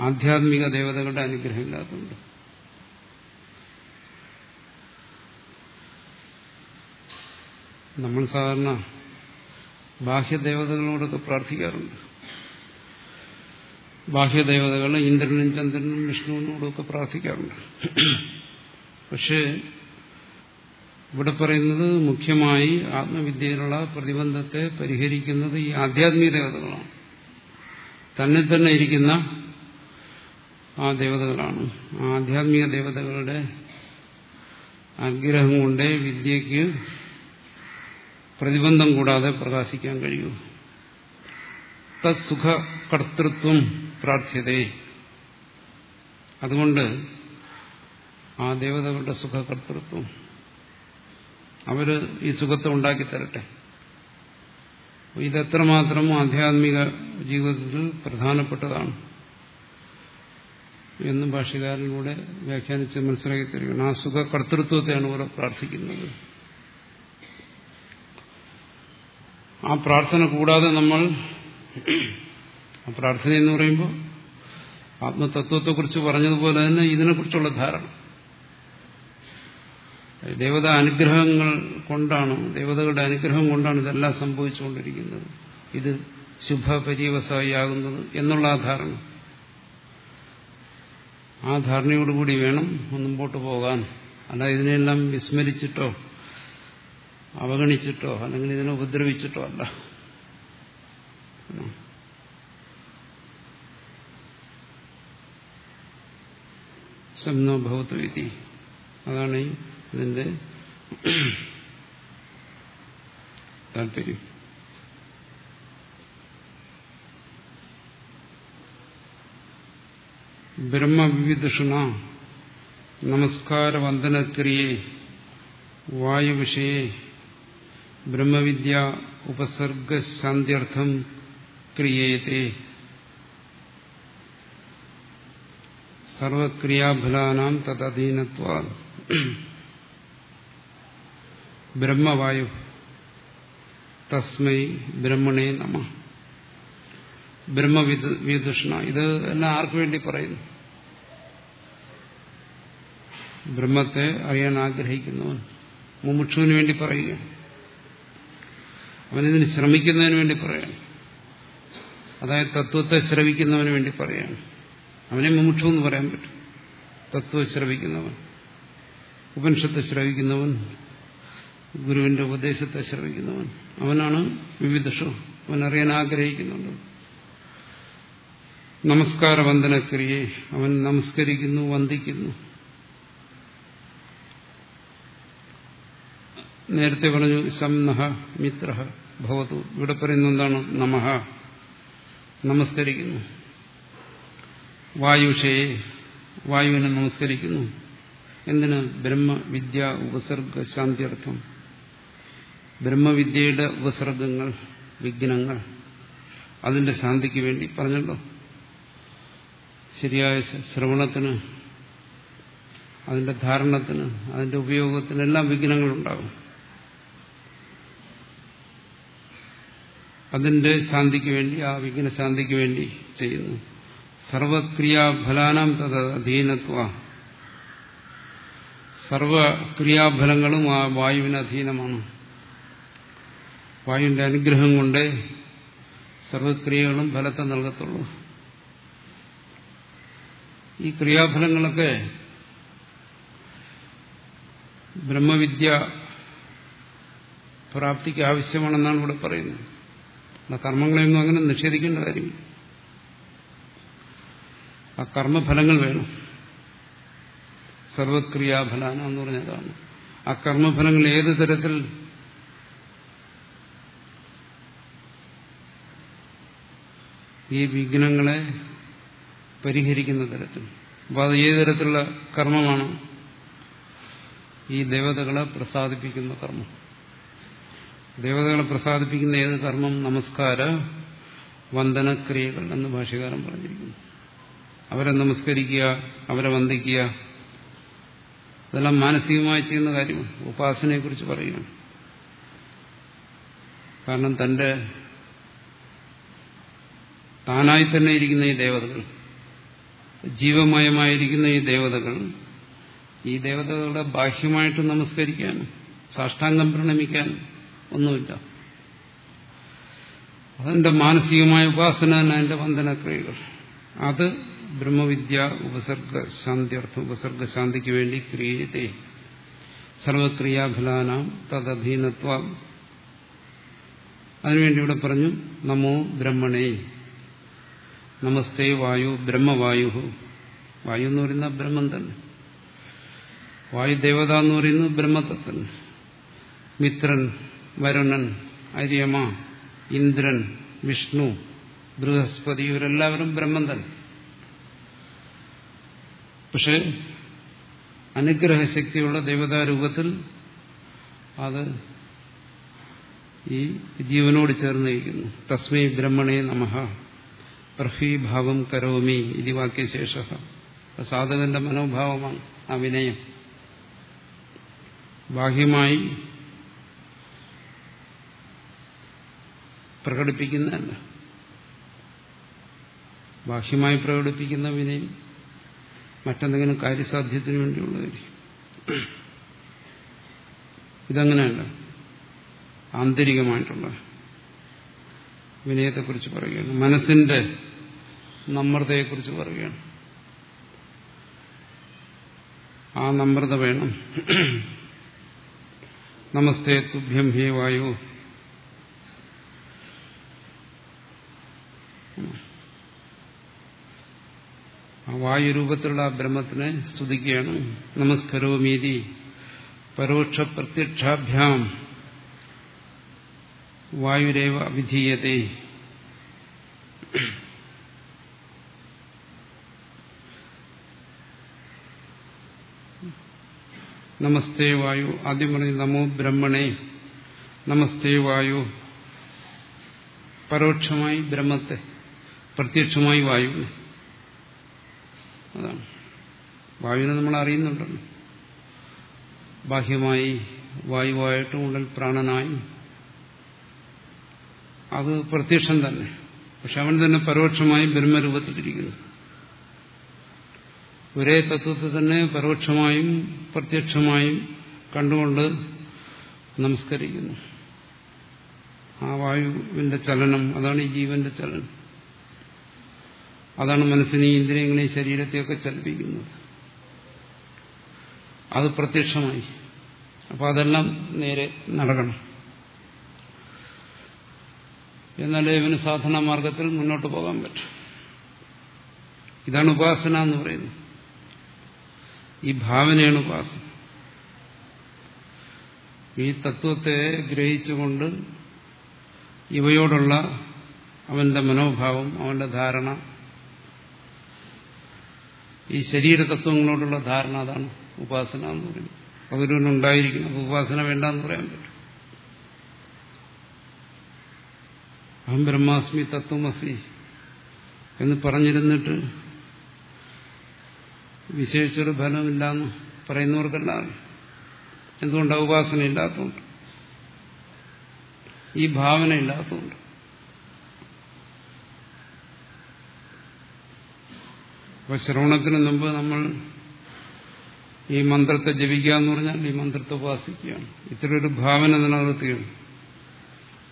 ആധ്യാത്മിക ദേവതകളുടെ അനുഗ്രഹം ഇല്ലാത്തതുകൊണ്ട് നമ്മൾ സാധാരണ ബാഹ്യദേവതകളോടൊക്കെ പ്രാർത്ഥിക്കാറുണ്ട്. ബാഹ്യദേവതകൾ ഇന്ദ്രനും ചന്ദ്രനും വിഷ്ണുവിനോടൊക്കെ പ്രാർത്ഥിക്കാറുണ്ട്. പക്ഷേ ഇവിടെ പറയുന്നത് മുഖ്യമായി ആത്മവിദ്യയിലുള്ള പ്രതിബന്ധത്തെ പരിഹരിക്കുന്നത് ഈ ആധ്യാത്മിക ദേവതകളാണ്. തന്നെ തന്നെ ഇരിക്കുന്ന ആ ദേവതകളാണ്. ആധ്യാത്മിക ദേവതകളുടെ ആഗ്രഹം കൊണ്ടേ വിദ്യയ്ക്ക് പ്രതിബന്ധം കൂടാതെ പ്രകാശിക്കാൻ കഴിയൂ. തത്സുഖ കർത്തൃത്വം പ്രാർത്ഥ്യതേ. അതുകൊണ്ട് ആ ദേവതകളുടെ സുഖകർത്തൃത്വം അവർ ഈ സുഖത്തെ ഉണ്ടാക്കി തരട്ടെ. ഇതെത്രമാത്രം ആധ്യാത്മിക ജീവിതത്തിൽ പ്രധാനപ്പെട്ടതാണ്. എന്ന് ഭാഷകാരനിലൂടെ വ്യാഖ്യാനിച്ച് മനസ്സിലാക്കി തരികയാണ് ആ സുഖ കർത്തൃത്വത്തെയാണ് ഇവിടെ പ്രാർത്ഥിക്കുന്നത്. ആ പ്രാർത്ഥന കൂടാതെ നമ്മൾ ആ പ്രാർത്ഥന എന്ന് പറയുമ്പോൾ ആത്മതത്വത്തെക്കുറിച്ച് പറഞ്ഞതുപോലെ തന്നെ ഇതിനെക്കുറിച്ചുള്ള ധാരണ. ദേവത അനുഗ്രഹങ്ങൾ കൊണ്ടാണ് ദേവതകളുടെ അനുഗ്രഹം കൊണ്ടാണ് ഇതെല്ലാം സംഭവിച്ചുകൊണ്ടിരിക്കുന്നത്. ഇത് ശുഭപര്യവസായിയാകുന്നത് എന്നുള്ള ആ ധാരണ. ആ ധാരണയോടുകൂടി വേണം മുമ്പോട്ട് പോകാൻ. അല്ല ഇതിനെല്ലാം വിസ്മരിച്ചിട്ടോ അവഗണിച്ചിട്ടോ അല്ലെങ്കിൽ ഇതിനെ ഉപദ്രവിച്ചിട്ടോ അല്ല. സംനോ ഭവത്വീതി അതാണ് ഇതിന്റെ താല്പര്യം. ബ്രഹ്മവിവിദുഷണ നമസ്കാരവന്ദനക്രിയേ വായുവിഷയെ ബ്രഹ്മവിദ്യ ഉപസർഗശാന്തിയർത്ഥം ക്രിയേത്തെ സർവക്രിയാഫലാനാം തദധീനത്വ ബ്രഹ്മവായു. തസ്മൈ ബ്രഹ്മണേ നമ. ബ്രഹ്മവിദുഷണ ഇത് എല്ലാം ആർക്കു വേണ്ടി പറയുന്നു? ബ്രഹ്മത്തെ അറിയാൻ ആഗ്രഹിക്കുന്നവൻ മുമുക്ഷുവിന് വേണ്ടി പറയുക അവനിതിന് ശ്രമിക്കുന്നതിന് വേണ്ടി പറയാം അതായത് തത്വത്തെ ശ്രവിക്കുന്നവന് വേണ്ടി പറയാണ് അവനെ മുമുക്ഷു എന്ന് പറയാൻ പറ്റും. തത്വം ശ്രവിക്കുന്നവൻ. ഉപനിഷത്തെ ശ്രവിക്കുന്നവൻ. ഗുരുവിന്റെ ഉപദേശത്തെ ശ്രവിക്കുന്നവൻ. അവനാണ് വിവിധ അവൻ അറിയാൻ ആഗ്രഹിക്കുന്നുണ്ട്. നമസ്കാര വന്ദനക്രിയെ അവൻ നമസ്കരിക്കുന്നു വന്ദിക്കുന്നു. നേരത്തെ പറഞ്ഞു സംനഹ മിത്ര ഭവതു. ഇവിടെ പറയുന്ന എന്താണ്? നമഹ നമസ്കരിക്കുന്നു. വായുഷയെ വായുവിനെ നമസ്കരിക്കുന്നു. എന്തിന്? ബ്രഹ്മവിദ്യ ഉപസർഗ ശാന്തിയർത്ഥം. ബ്രഹ്മവിദ്യയുടെ ഉപസർഗങ്ങൾ വിഘ്നങ്ങൾ അതിന്റെ ശാന്തിക്ക് വേണ്ടി പറഞ്ഞല്ലോ. ശരിയായ ശ്രവണത്തിന് അതിന്റെ ധാരണത്തിന് അതിന്റെ ഉപയോഗത്തിനെല്ലാം വിഘ്നങ്ങളുണ്ടാകും. അതിന്റെ ശാന്തിക്ക് വേണ്ടി ആ വിഘ്ന ശാന്തിക്ക് വേണ്ടി ചെയ്യുന്നു. സർവക്രിയാഫലാനാം തത് അധീനത്വ. സർവക്രിയാഫലങ്ങളും ആ വായുവിന് അധീനമാണ്. വായുവിന്റെ അനുഗ്രഹം കൊണ്ടേ സർവക്രിയകളും ഫലത്തെ നൽകത്തുള്ളൂ. ഈ ക്രിയാഫലങ്ങളൊക്കെ ബ്രഹ്മവിദ്യ പ്രാപ്തിക്ക് ആവശ്യമാണെന്നാണ് ഇവിടെ പറയുന്നത്. കർമ്മങ്ങളെയൊന്നും അങ്ങനെ നിഷേധിക്കേണ്ട കാര്യമില്ല. ആ കർമ്മഫലങ്ങൾ വേണം. സർവക്രിയാഫലാന എന്ന് പറഞ്ഞതാണ്. ആ കർമ്മഫലങ്ങൾ ഏത് തരത്തിൽ ഈ വിഘ്നങ്ങളെ പരിഹരിക്കുന്ന തരത്തിൽ. അപ്പോൾ അത് ഏത് തരത്തിലുള്ള കർമ്മമാണ്? ഈ ദേവതകളെ പ്രസാദിപ്പിക്കുന്ന കർമ്മം. ദേവതകളെ പ്രസാദിപ്പിക്കുന്ന ഏത് കർമ്മം? നമസ്കാര വന്ദനക്രിയകൾ എന്ന് ഭാഷകാരൻ പറഞ്ഞിരിക്കുന്നു. അവരെ നമസ്കരിക്കുക അവരെ വന്ദിക്കുക. ഇതെല്ലാം മാനസികമായി ചെയ്യുന്ന കാര്യമാണ്. ഉപാസനയെക്കുറിച്ച് പറയുകയാണ്. കാരണം തന്റെ താനായി തന്നെ ഇരിക്കുന്ന ഈ ദേവതകൾ ജീവമയമായിരിക്കുന്ന ഈ ദേവതകൾ ഈ ദേവതകളുടെ ബാഹ്യമായിട്ട് നമസ്കരിക്കാൻ സാഷ്ടാംഗം പ്രണമിക്കാൻ ഒന്നുമില്ല. അതിന്റെ മാനസികമായ ഉപാസന എന്റെ വന്ദനക്രിയകൾ. അത് ബ്രഹ്മവിദ്യ ഉപസർഗ ശാന്തിയർത്ഥം ഉപസർഗ ശാന്തിക്ക് വേണ്ടി ക്രിയത്തെ സർവക്രിയാഫലാനാം തദ്ധീനത്വം. അതിനുവേണ്ടി ഇവിടെ പറഞ്ഞു നമോ ബ്രഹ്മണേ നമസ്തേ വായു ബ്രഹ്മവായു. വായു എന്ന് പറയുന്ന ബ്രഹ്മം തന്നെ. വായുദേവത എന്ന് പറയുന്നത് ബ്രഹ്മതത്വൻ മിത്രൻ വരുണൻ അരിയമ ഇന്ദ്രൻ വിഷ്ണു ബൃഹസ്പതി ഇവരെല്ലാവരും ബ്രഹ്മം തന്നെ. പക്ഷെ അനുഗ്രഹശക്തിയുള്ള ദേവതാരൂപത്തിൽ അത് ഈ ജീവനോട് ചേർന്നിരിക്കുന്നു. തസ്മൈ ബ്രഹ്മണേ നമഃ. പ്രഫീഭാവം കരോമി ഇതി വാക്യശേഷ. സാധകന്റെ മനോഭാവമാണ് ആ വിനയം. ബാഹ്യമായി പ്രകടിപ്പിക്കുന്നതല്ല. ബാഹ്യമായി പ്രകടിപ്പിക്കുന്ന വിനയം മറ്റെന്തെങ്കിലും കാര്യസാധ്യത്തിന് വേണ്ടിയുള്ളതായിരിക്കും. ഇതങ്ങനെയല്ല. ആന്തരികമായിട്ടുള്ള വിനയത്തെക്കുറിച്ച് പറയുകയാണ്. മനസ്സിന്റെ നമ്രതയെക്കുറിച്ച് പറയുകയാണ്. ആ നമ്രത വേണം. നമസ്തേ തുഭ്യം ഹേ വായു. ആ വായുരൂപത്തിലുള്ള ആ ബ്രഹ്മത്തിനെ സ്തുതിക്കുകയാണ്. നമസ്കരോമീതി പരോക്ഷ പ്രത്യക്ഷാഭ്യാം വായുരേവ അവിധീയത്തെ നമസ്തേ വായു. ആദ്യം പറഞ്ഞു നമോ ബ്രഹ്മണേ. നമസ്തേ വായു. പരോക്ഷമായി ബ്രഹ്മത്തെ പ്രത്യക്ഷമായി വായു അതാണ്. വായുവിനെ നമ്മൾ അറിയുന്നുണ്ടല്ലോ. ബാഹ്യമായി വായുവായിട്ടും ഉള്ളിൽ പ്രാണനായും. അത് പ്രത്യക്ഷം തന്നെ. പക്ഷെ അവൻ തന്നെ പരോക്ഷമായി ബ്രഹ്മരൂപത്തിലിരിക്കുന്നു. ഒരേ തത്വത്തെ തന്നെ പരോക്ഷമായും പ്രത്യക്ഷമായും കണ്ടുകൊണ്ട് നമസ്കരിക്കുന്നു. ആ വായുവിന്റെ ചലനം അതാണ് ഈ ജീവന്റെ ചലനം. അതാണ് മനസ്സിനെയും ഇന്ദ്രിയങ്ങളെയും ശരീരത്തെയൊക്കെ ചലിപ്പിക്കുന്നത്. അത് പ്രത്യക്ഷമായി. അപ്പൊ അതെല്ലാം നേരെ നടക്കണം. എന്നാലേ ഇവന് സാധന മാർഗത്തിൽ മുന്നോട്ട് പോകാൻ പറ്റും. ഇതാണ് ഉപാസന എന്ന് പറയുന്നത്. ഈ ഭാവനയാണ് ഉപാസന ഈ തത്വത്തെ ഗ്രഹിച്ചുകൊണ്ട് ഇവയോടുള്ള അവന്റെ മനോഭാവം അവന്റെ ധാരണ ഈ ശരീരതത്വങ്ങളോടുള്ള ധാരണ അതാണ് ഉപാസന എന്ന് പറയുന്നത്. അതൊരുവനുണ്ടായിരിക്കണം അപ്പൊ ഉപാസന വേണ്ടെന്ന് പറയാൻ പറ്റും. അഹം ബ്രഹ്മാസ്മി തത്വമസി എന്ന് പറഞ്ഞിരുന്നിട്ട് വിശേഷിച്ചൊരു ഫലമില്ലാന്ന് പറയുന്നവർക്കെല്ലാം എന്തുകൊണ്ടാണ് ഉപാസന ഇല്ലാത്തതുകൊണ്ട് ഈ ഭാവന ഇല്ലാത്തതുകൊണ്ട് അപ്പൊ ശ്രവണത്തിന് മുമ്പ് നമ്മൾ ഈ മന്ത്രത്തെ ജപിക്കുക എന്ന് പറഞ്ഞാൽ ഈ മന്ത്രത്തെ ഉപാസിക്കുകയാണ്. ഇത്രയൊരു ഒരു ഭാവന നിലനിർത്തുകയാണ്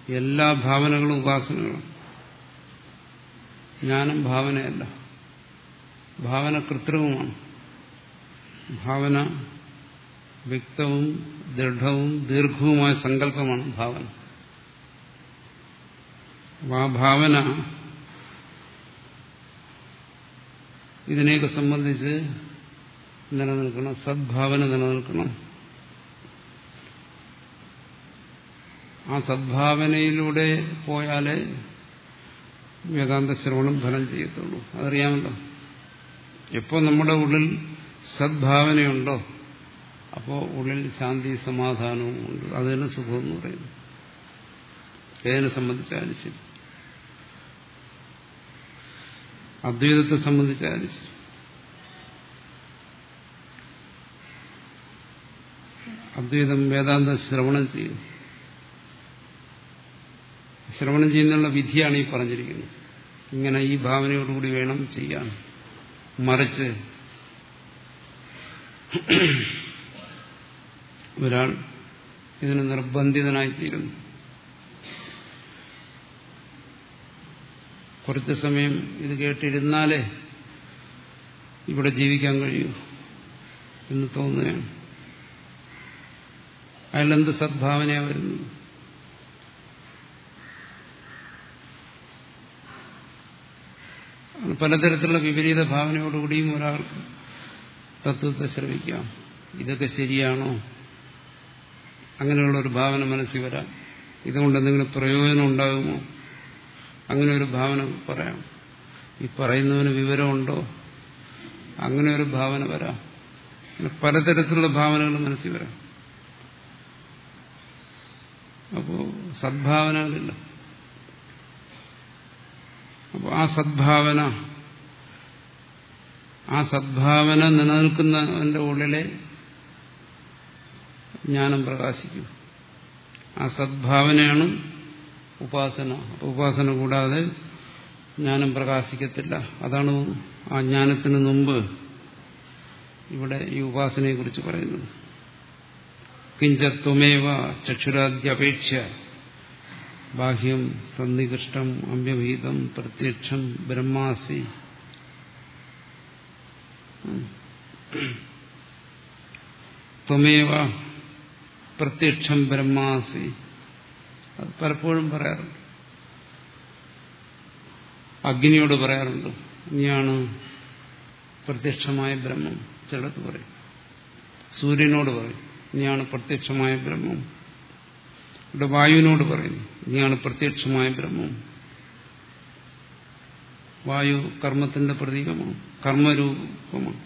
എല്ലാ ഭാവനകളും ഉപാസനകളും ജ്ഞാനം ഭാവനയല്ല. ഭാവന കൃത്രിമമാണ്. ഭാവന വ്യക്തവും ദൃഢവും ദീർഘവുമായ സങ്കല്പമാണ് ഭാവന. ആ ഭാവന ഇതിനെയൊക്കെ സംബന്ധിച്ച് നിലനിൽക്കണം സദ്ഭാവന നിലനിൽക്കണം. ആ സദ്ഭാവനയിലൂടെ പോയാലേ വേദാന്ത ശ്രവണം ഫലം ചെയ്യത്തുള്ളൂ. അതറിയാമല്ലോ? എപ്പോൾ നമ്മുടെ ഉള്ളിൽ സദ്ഭാവനയുണ്ടോ? അപ്പോൾ ഉള്ളിൽ ശാന്തി സമാധാനവും ഉണ്ട്. അതിന് സുഖമെന്ന് പറയുന്നു. ഏതിനെ സംബന്ധിച്ചാലും ശരി. അദ്വൈതത്തെ സംബന്ധിച്ചാലും ശരി. അദ്വൈതം വേദാന്ത ശ്രവണം ചെയ്യും. ശ്രവണം ചെയ്യുന്നുള്ള വിധിയാണ് ഈ പറഞ്ഞിരിക്കുന്നത്. ഇങ്ങനെ ഈ ഭാവനയോടുകൂടി വേണം ചെയ്യാൻ. മറിച്ച് ഒരാൾ ഇതിന് നിർബന്ധിതനായിത്തീരുന്നു. കുറച്ച് സമയം ഇത് കേട്ടിരുന്നാലേ ഇവിടെ ജീവിക്കാൻ കഴിയൂ എന്ന് തോന്നുകയാണ്. അയാളെന്ത് സദ്ഭാവനയാണ് വരുന്നു പലതരത്തിലുള്ള വിപരീത ഭാവനയോടുകൂടിയും ഒരാൾക്ക് തത്വത്തെ ശ്രമിക്കാം ഇതൊക്കെ ശരിയാണോ? അങ്ങനെയുള്ള ഒരു ഭാവന മനസ്സിൽ വരാം. ഇതുകൊണ്ട് എന്തെങ്കിലും പ്രയോജനം ഉണ്ടാകുമോ? അങ്ങനെ ഒരു ഭാവന പറയാം. ഈ പറയുന്നവന് വിവരമുണ്ടോ? അങ്ങനെ ഒരു ഭാവന വരാം. പലതരത്തിലുള്ള ഭാവനകൾ മനസ്സിൽ വരാം. അപ്പോ സദ്ഭാവനകളില്ല. അപ്പോൾ ആ സദ്ഭാവന ആ സദ്ഭാവന നിലനിൽക്കുന്നവന്റെ ഉള്ളിലെ ജ്ഞാനം പ്രകാശിക്കും. ആ സദ്ഭാവനയാണ് ഉപാസന. ഉപാസന കൂടാതെ ജ്ഞാനം പ്രകാശിക്കത്തില്ല. അതാണ് ആ ജ്ഞാനത്തിന് മുമ്പ് ഇവിടെ ഈ ഉപാസനയെക്കുറിച്ച് പറയുന്നത്. കിഞ്ചത്വമേവ ചക്ഷുരാദ്യപേക്ഷ. ബാഹ്യം സന്നികൃഷ്ടം അമ്യഭീതം പ്രത്യക്ഷം ബ്രഹ്മാസി. ത്വമേവ പ്രത്യക്ഷം ബ്രഹ്മാസി അത് പലപ്പോഴും പറയാറുണ്ട്. അഗ്നിയോട് പറയാറുണ്ട് നീയാണ് പ്രത്യക്ഷമായ ബ്രഹ്മം. ചിലടത്ത് പറയും. സൂര്യനോട് പറയും നീയാണ് പ്രത്യക്ഷമായ ബ്രഹ്മം. ഇവിടെ വായുവിനോട് പറയുന്നു നീയാണ് പ്രത്യക്ഷമായ ബ്രഹ്മം. വായു കർമ്മത്തിന്റെ പ്രതീകമാണ്. കർമ്മരൂപമാണ്.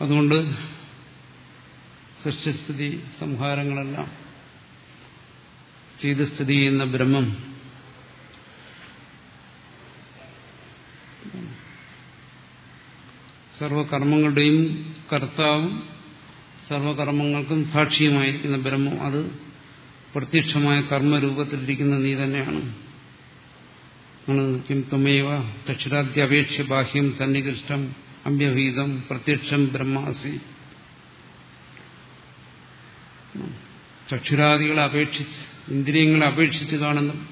അതുകൊണ്ട് സൃഷ്ടിസ്ഥിതി സംഹാരങ്ങളെല്ലാം ചെയ്ത് സ്ഥിതി ചെയ്യുന്ന ബ്രഹ്മം സർവകർമ്മങ്ങളുടെയും കർത്താവും സർവകർമ്മങ്ങൾക്കും സാക്ഷിയുമായിരിക്കുന്ന ബ്രഹ്മം അത് പ്രത്യക്ഷമായ കർമ്മരൂപത്തിലിരിക്കുന്ന നീ തന്നെയാണ്. കിം ത്വമേവ ചക്ഷുരാദ്യപേക്ഷ ബാഹ്യം സന്നികൃഷ്ടം അമ്യഭീതം പ്രത്യക്ഷം ബ്രഹ്മാസി. ചക്ഷുരാദികളെ അപേക്ഷിച്ച് ഇന്ദ്രിയങ്ങളെ അപേക്ഷിച്ച് കാണുന്നു.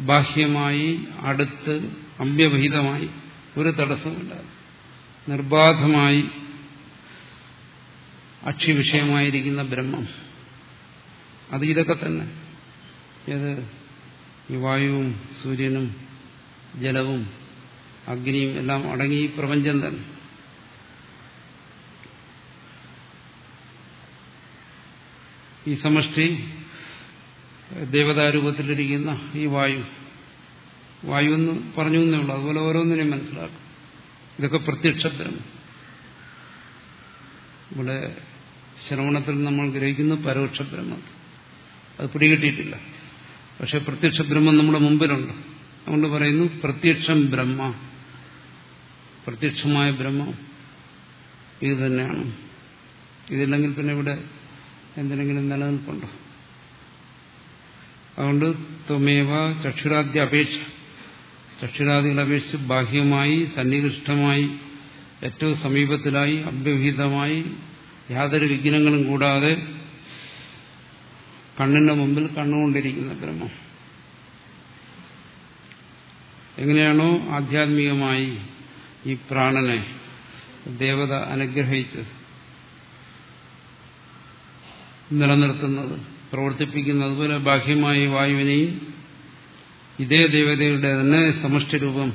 ബാഹ്യമായി അടുത്ത് അമ്യഭീതമായി ഒരു തടസ്സമില്ല നിർബാധമായി അക്ഷ്യവിഷയമായിരിക്കുന്ന ബ്രഹ്മം. അത് ഇതൊക്കെ തന്നെ. ഏത്? ഈ വായുവും സൂര്യനും ജലവും അഗ്നിയും എല്ലാം അടങ്ങി പ്രപഞ്ചം തന്നെ. ഈ സമഷ്ടി ദേവതാരൂപത്തിലിരിക്കുന്ന ഈ വായു വായു എന്ന് പറഞ്ഞു എന്നേ ഉള്ളൂ. അതുപോലെ ഓരോന്നിനെയും മനസ്സിലാക്കും. ഇതൊക്കെ പ്രത്യക്ഷ ഇവിടെ ശ്രവണത്തിൽ നമ്മൾ ഗ്രഹിക്കുന്ന പരോക്ഷ ബ്രഹ്മം അത് പിടികിട്ടിയിട്ടില്ല. പക്ഷെ പ്രത്യക്ഷ ബ്രഹ്മം നമ്മുടെ മുമ്പിലുണ്ട്. അതുകൊണ്ട് പറയുന്നു പ്രത്യക്ഷം ബ്രഹ്മ. പ്രത്യക്ഷമായ ബ്രഹ്മം ഇത് തന്നെയാണ്. ഇതില്ലെങ്കിൽ പിന്നെ ഇവിടെ എന്തിനെങ്കിലും നിലനിൽപ്പുണ്ടോ? അതുകൊണ്ട് ത്വമേവ ചക്ഷുരാദ്യ അപേക്ഷ. ചക്ഷുരാദികളെ അപേക്ഷിച്ച് ബാഹ്യമായി സന്നികൃഷ്ടമായി ഏറ്റവും സമീപത്തിലായി അഭ്യഹിതമായി യാതൊരു വിഘ്നങ്ങളും കൂടാതെ കണ്ണിന്റെ മുമ്പിൽ കണ്ണുകൊണ്ടിരിക്കുന്ന ബ്രഹ്മം. എങ്ങനെയാണോ ആധ്യാത്മികമായി ഈ പ്രാണനെ ദേവത അനുഗ്രഹിച്ച് നിലനിർത്തുന്നത് പ്രവർത്തിപ്പിക്കുന്നത് അതുപോലെ ബാഹ്യമായി വായുവിനെയും ഇതേ ദേവതയുടെ തന്നെ സമഷ്ടിരൂപം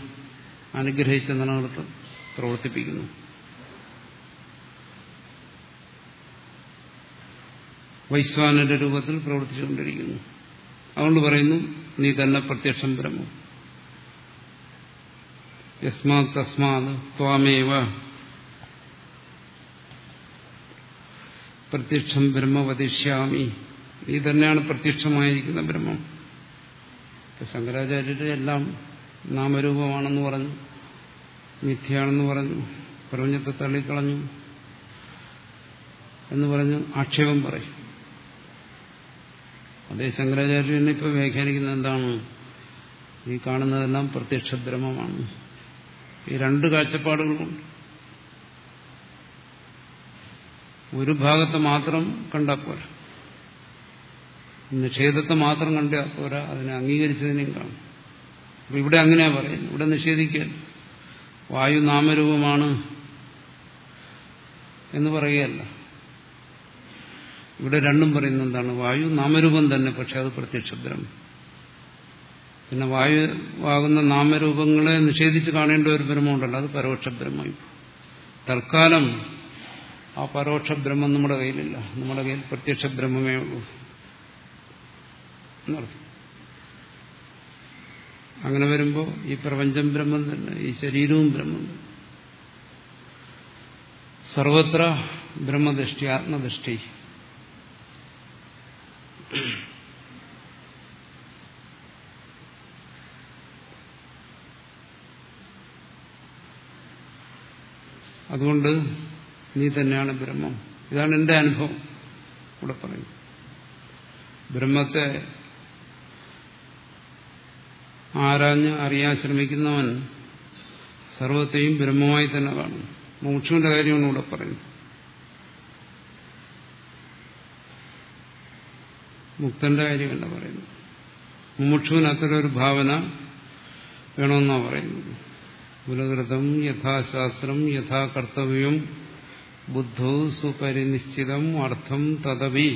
അനുഗ്രഹിച്ച് നിലനിർത്ത് പ്രവർത്തിപ്പിക്കുന്നു. വൈശ്വാനന്റെ രൂപത്തിൽ പ്രവർത്തിച്ചുകൊണ്ടിരിക്കുന്നു. അതുകൊണ്ട് പറയുന്നു നീ തന്നെ പ്രത്യക്ഷം ബ്രഹ്മം. യസ്മാത് തസ്മാത് ത്വാമേവ പ്രത്യക്ഷം ബ്രഹ്മ ഈ തന്നെയാണ് പ്രത്യക്ഷമായിരിക്കുന്ന ബ്രഹ്മം. ശങ്കരാചാര്യരുടെ എല്ലാം നാമരൂപമാണെന്ന് പറഞ്ഞു മിഥ്യയാണെന്ന് പറഞ്ഞു പ്രപഞ്ചത്തെ തള്ളിക്കളഞ്ഞു എന്ന് പറഞ്ഞ് ആക്ഷേപം പറയും. അതേ ശങ്കരാചാര്യനെ ഇപ്പോൾ വ്യാഖ്യാനിക്കുന്നത് എന്താണ്? ഈ കാണുന്നതെല്ലാം പ്രത്യക്ഷ ബ്രഹ്മമാണ് ഈ രണ്ട് കാഴ്ചപ്പാടുകളുണ്ട് ഒരു ഭാഗത്തെ മാത്രം കണ്ടാൽ പോരാ. നിഷേധത്തെ മാത്രം കണ്ടാൽ പോരാ അതിനെ അംഗീകരിച്ചതിനെയും കാണും. അപ്പൊ ഇവിടെ അങ്ങനെയാ പറയുന്നത്. ഇവിടെ നിഷേധിക്കൽ വായു നാമരൂപമാണ് എന്ന് പറയുകയല്ല. ഇവിടെ രണ്ടും പറയുന്ന എന്താണ്? വായു നാമരൂപം തന്നെ പക്ഷെ അത് പ്രത്യക്ഷ പിന്നെ വായു ആകുന്ന നാമരൂപങ്ങളെ നിഷേധിച്ച് കാണേണ്ട ഒരു ബ്രഹ്മമുണ്ടല്ലോ അത് പരോക്ഷ ബ്രഹ്മം തൽക്കാലം ആ പരോക്ഷ ബ്രഹ്മം നമ്മുടെ കയ്യിലില്ല. നമ്മുടെ കയ്യിൽ പ്രത്യക്ഷ ബ്രഹ്മമേ ഉള്ളൂ അങ്ങനെ വരുമ്പോൾ ഈ പ്രപഞ്ചം ബ്രഹ്മം തന്നെ ഈ ശരീരവും ബ്രഹ്മം സർവത്ര ബ്രഹ്മദൃഷ്ടി ആത്മദൃഷ്ടി. അതുകൊണ്ട് നീ തന്നെയാണ് ബ്രഹ്മം. ഇതാണ് എന്റെ അനുഭവം. ഇവിടെ പറയും. ബ്രഹ്മത്തെ ആരാഞ്ഞ് അറിയാൻ ശ്രമിക്കുന്നവൻ സർവത്തെയും ബ്രഹ്മമായി തന്നെ കാണും. മോക്ഷന്റെ കാര്യമാണ് ഇവിടെ പറയുന്നത് മുക്തന്റെ കാര്യമല്ല പറയുന്നത്. മുമുക്ഷുവിന് അത്തരം ഒരു ഭാവന വേണമെന്നാണ് പറയുന്നത്. കുലകൃതം യഥാശാസ്ത്രം യഥാ കർത്തവ്യം ബുദ്ധോ സുപരിനിശ്ചിതം അർത്ഥം തദവി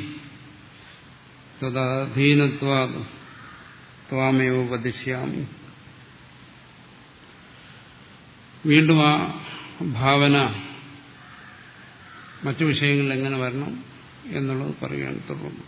തദധീനത്വാ ത്വാമേവ വീണ്ടും ആ ഭാവന മറ്റു വിഷയങ്ങളിൽ എങ്ങനെ വരണം എന്നുള്ളത് പറയുകയാണ് തുടർന്ന്.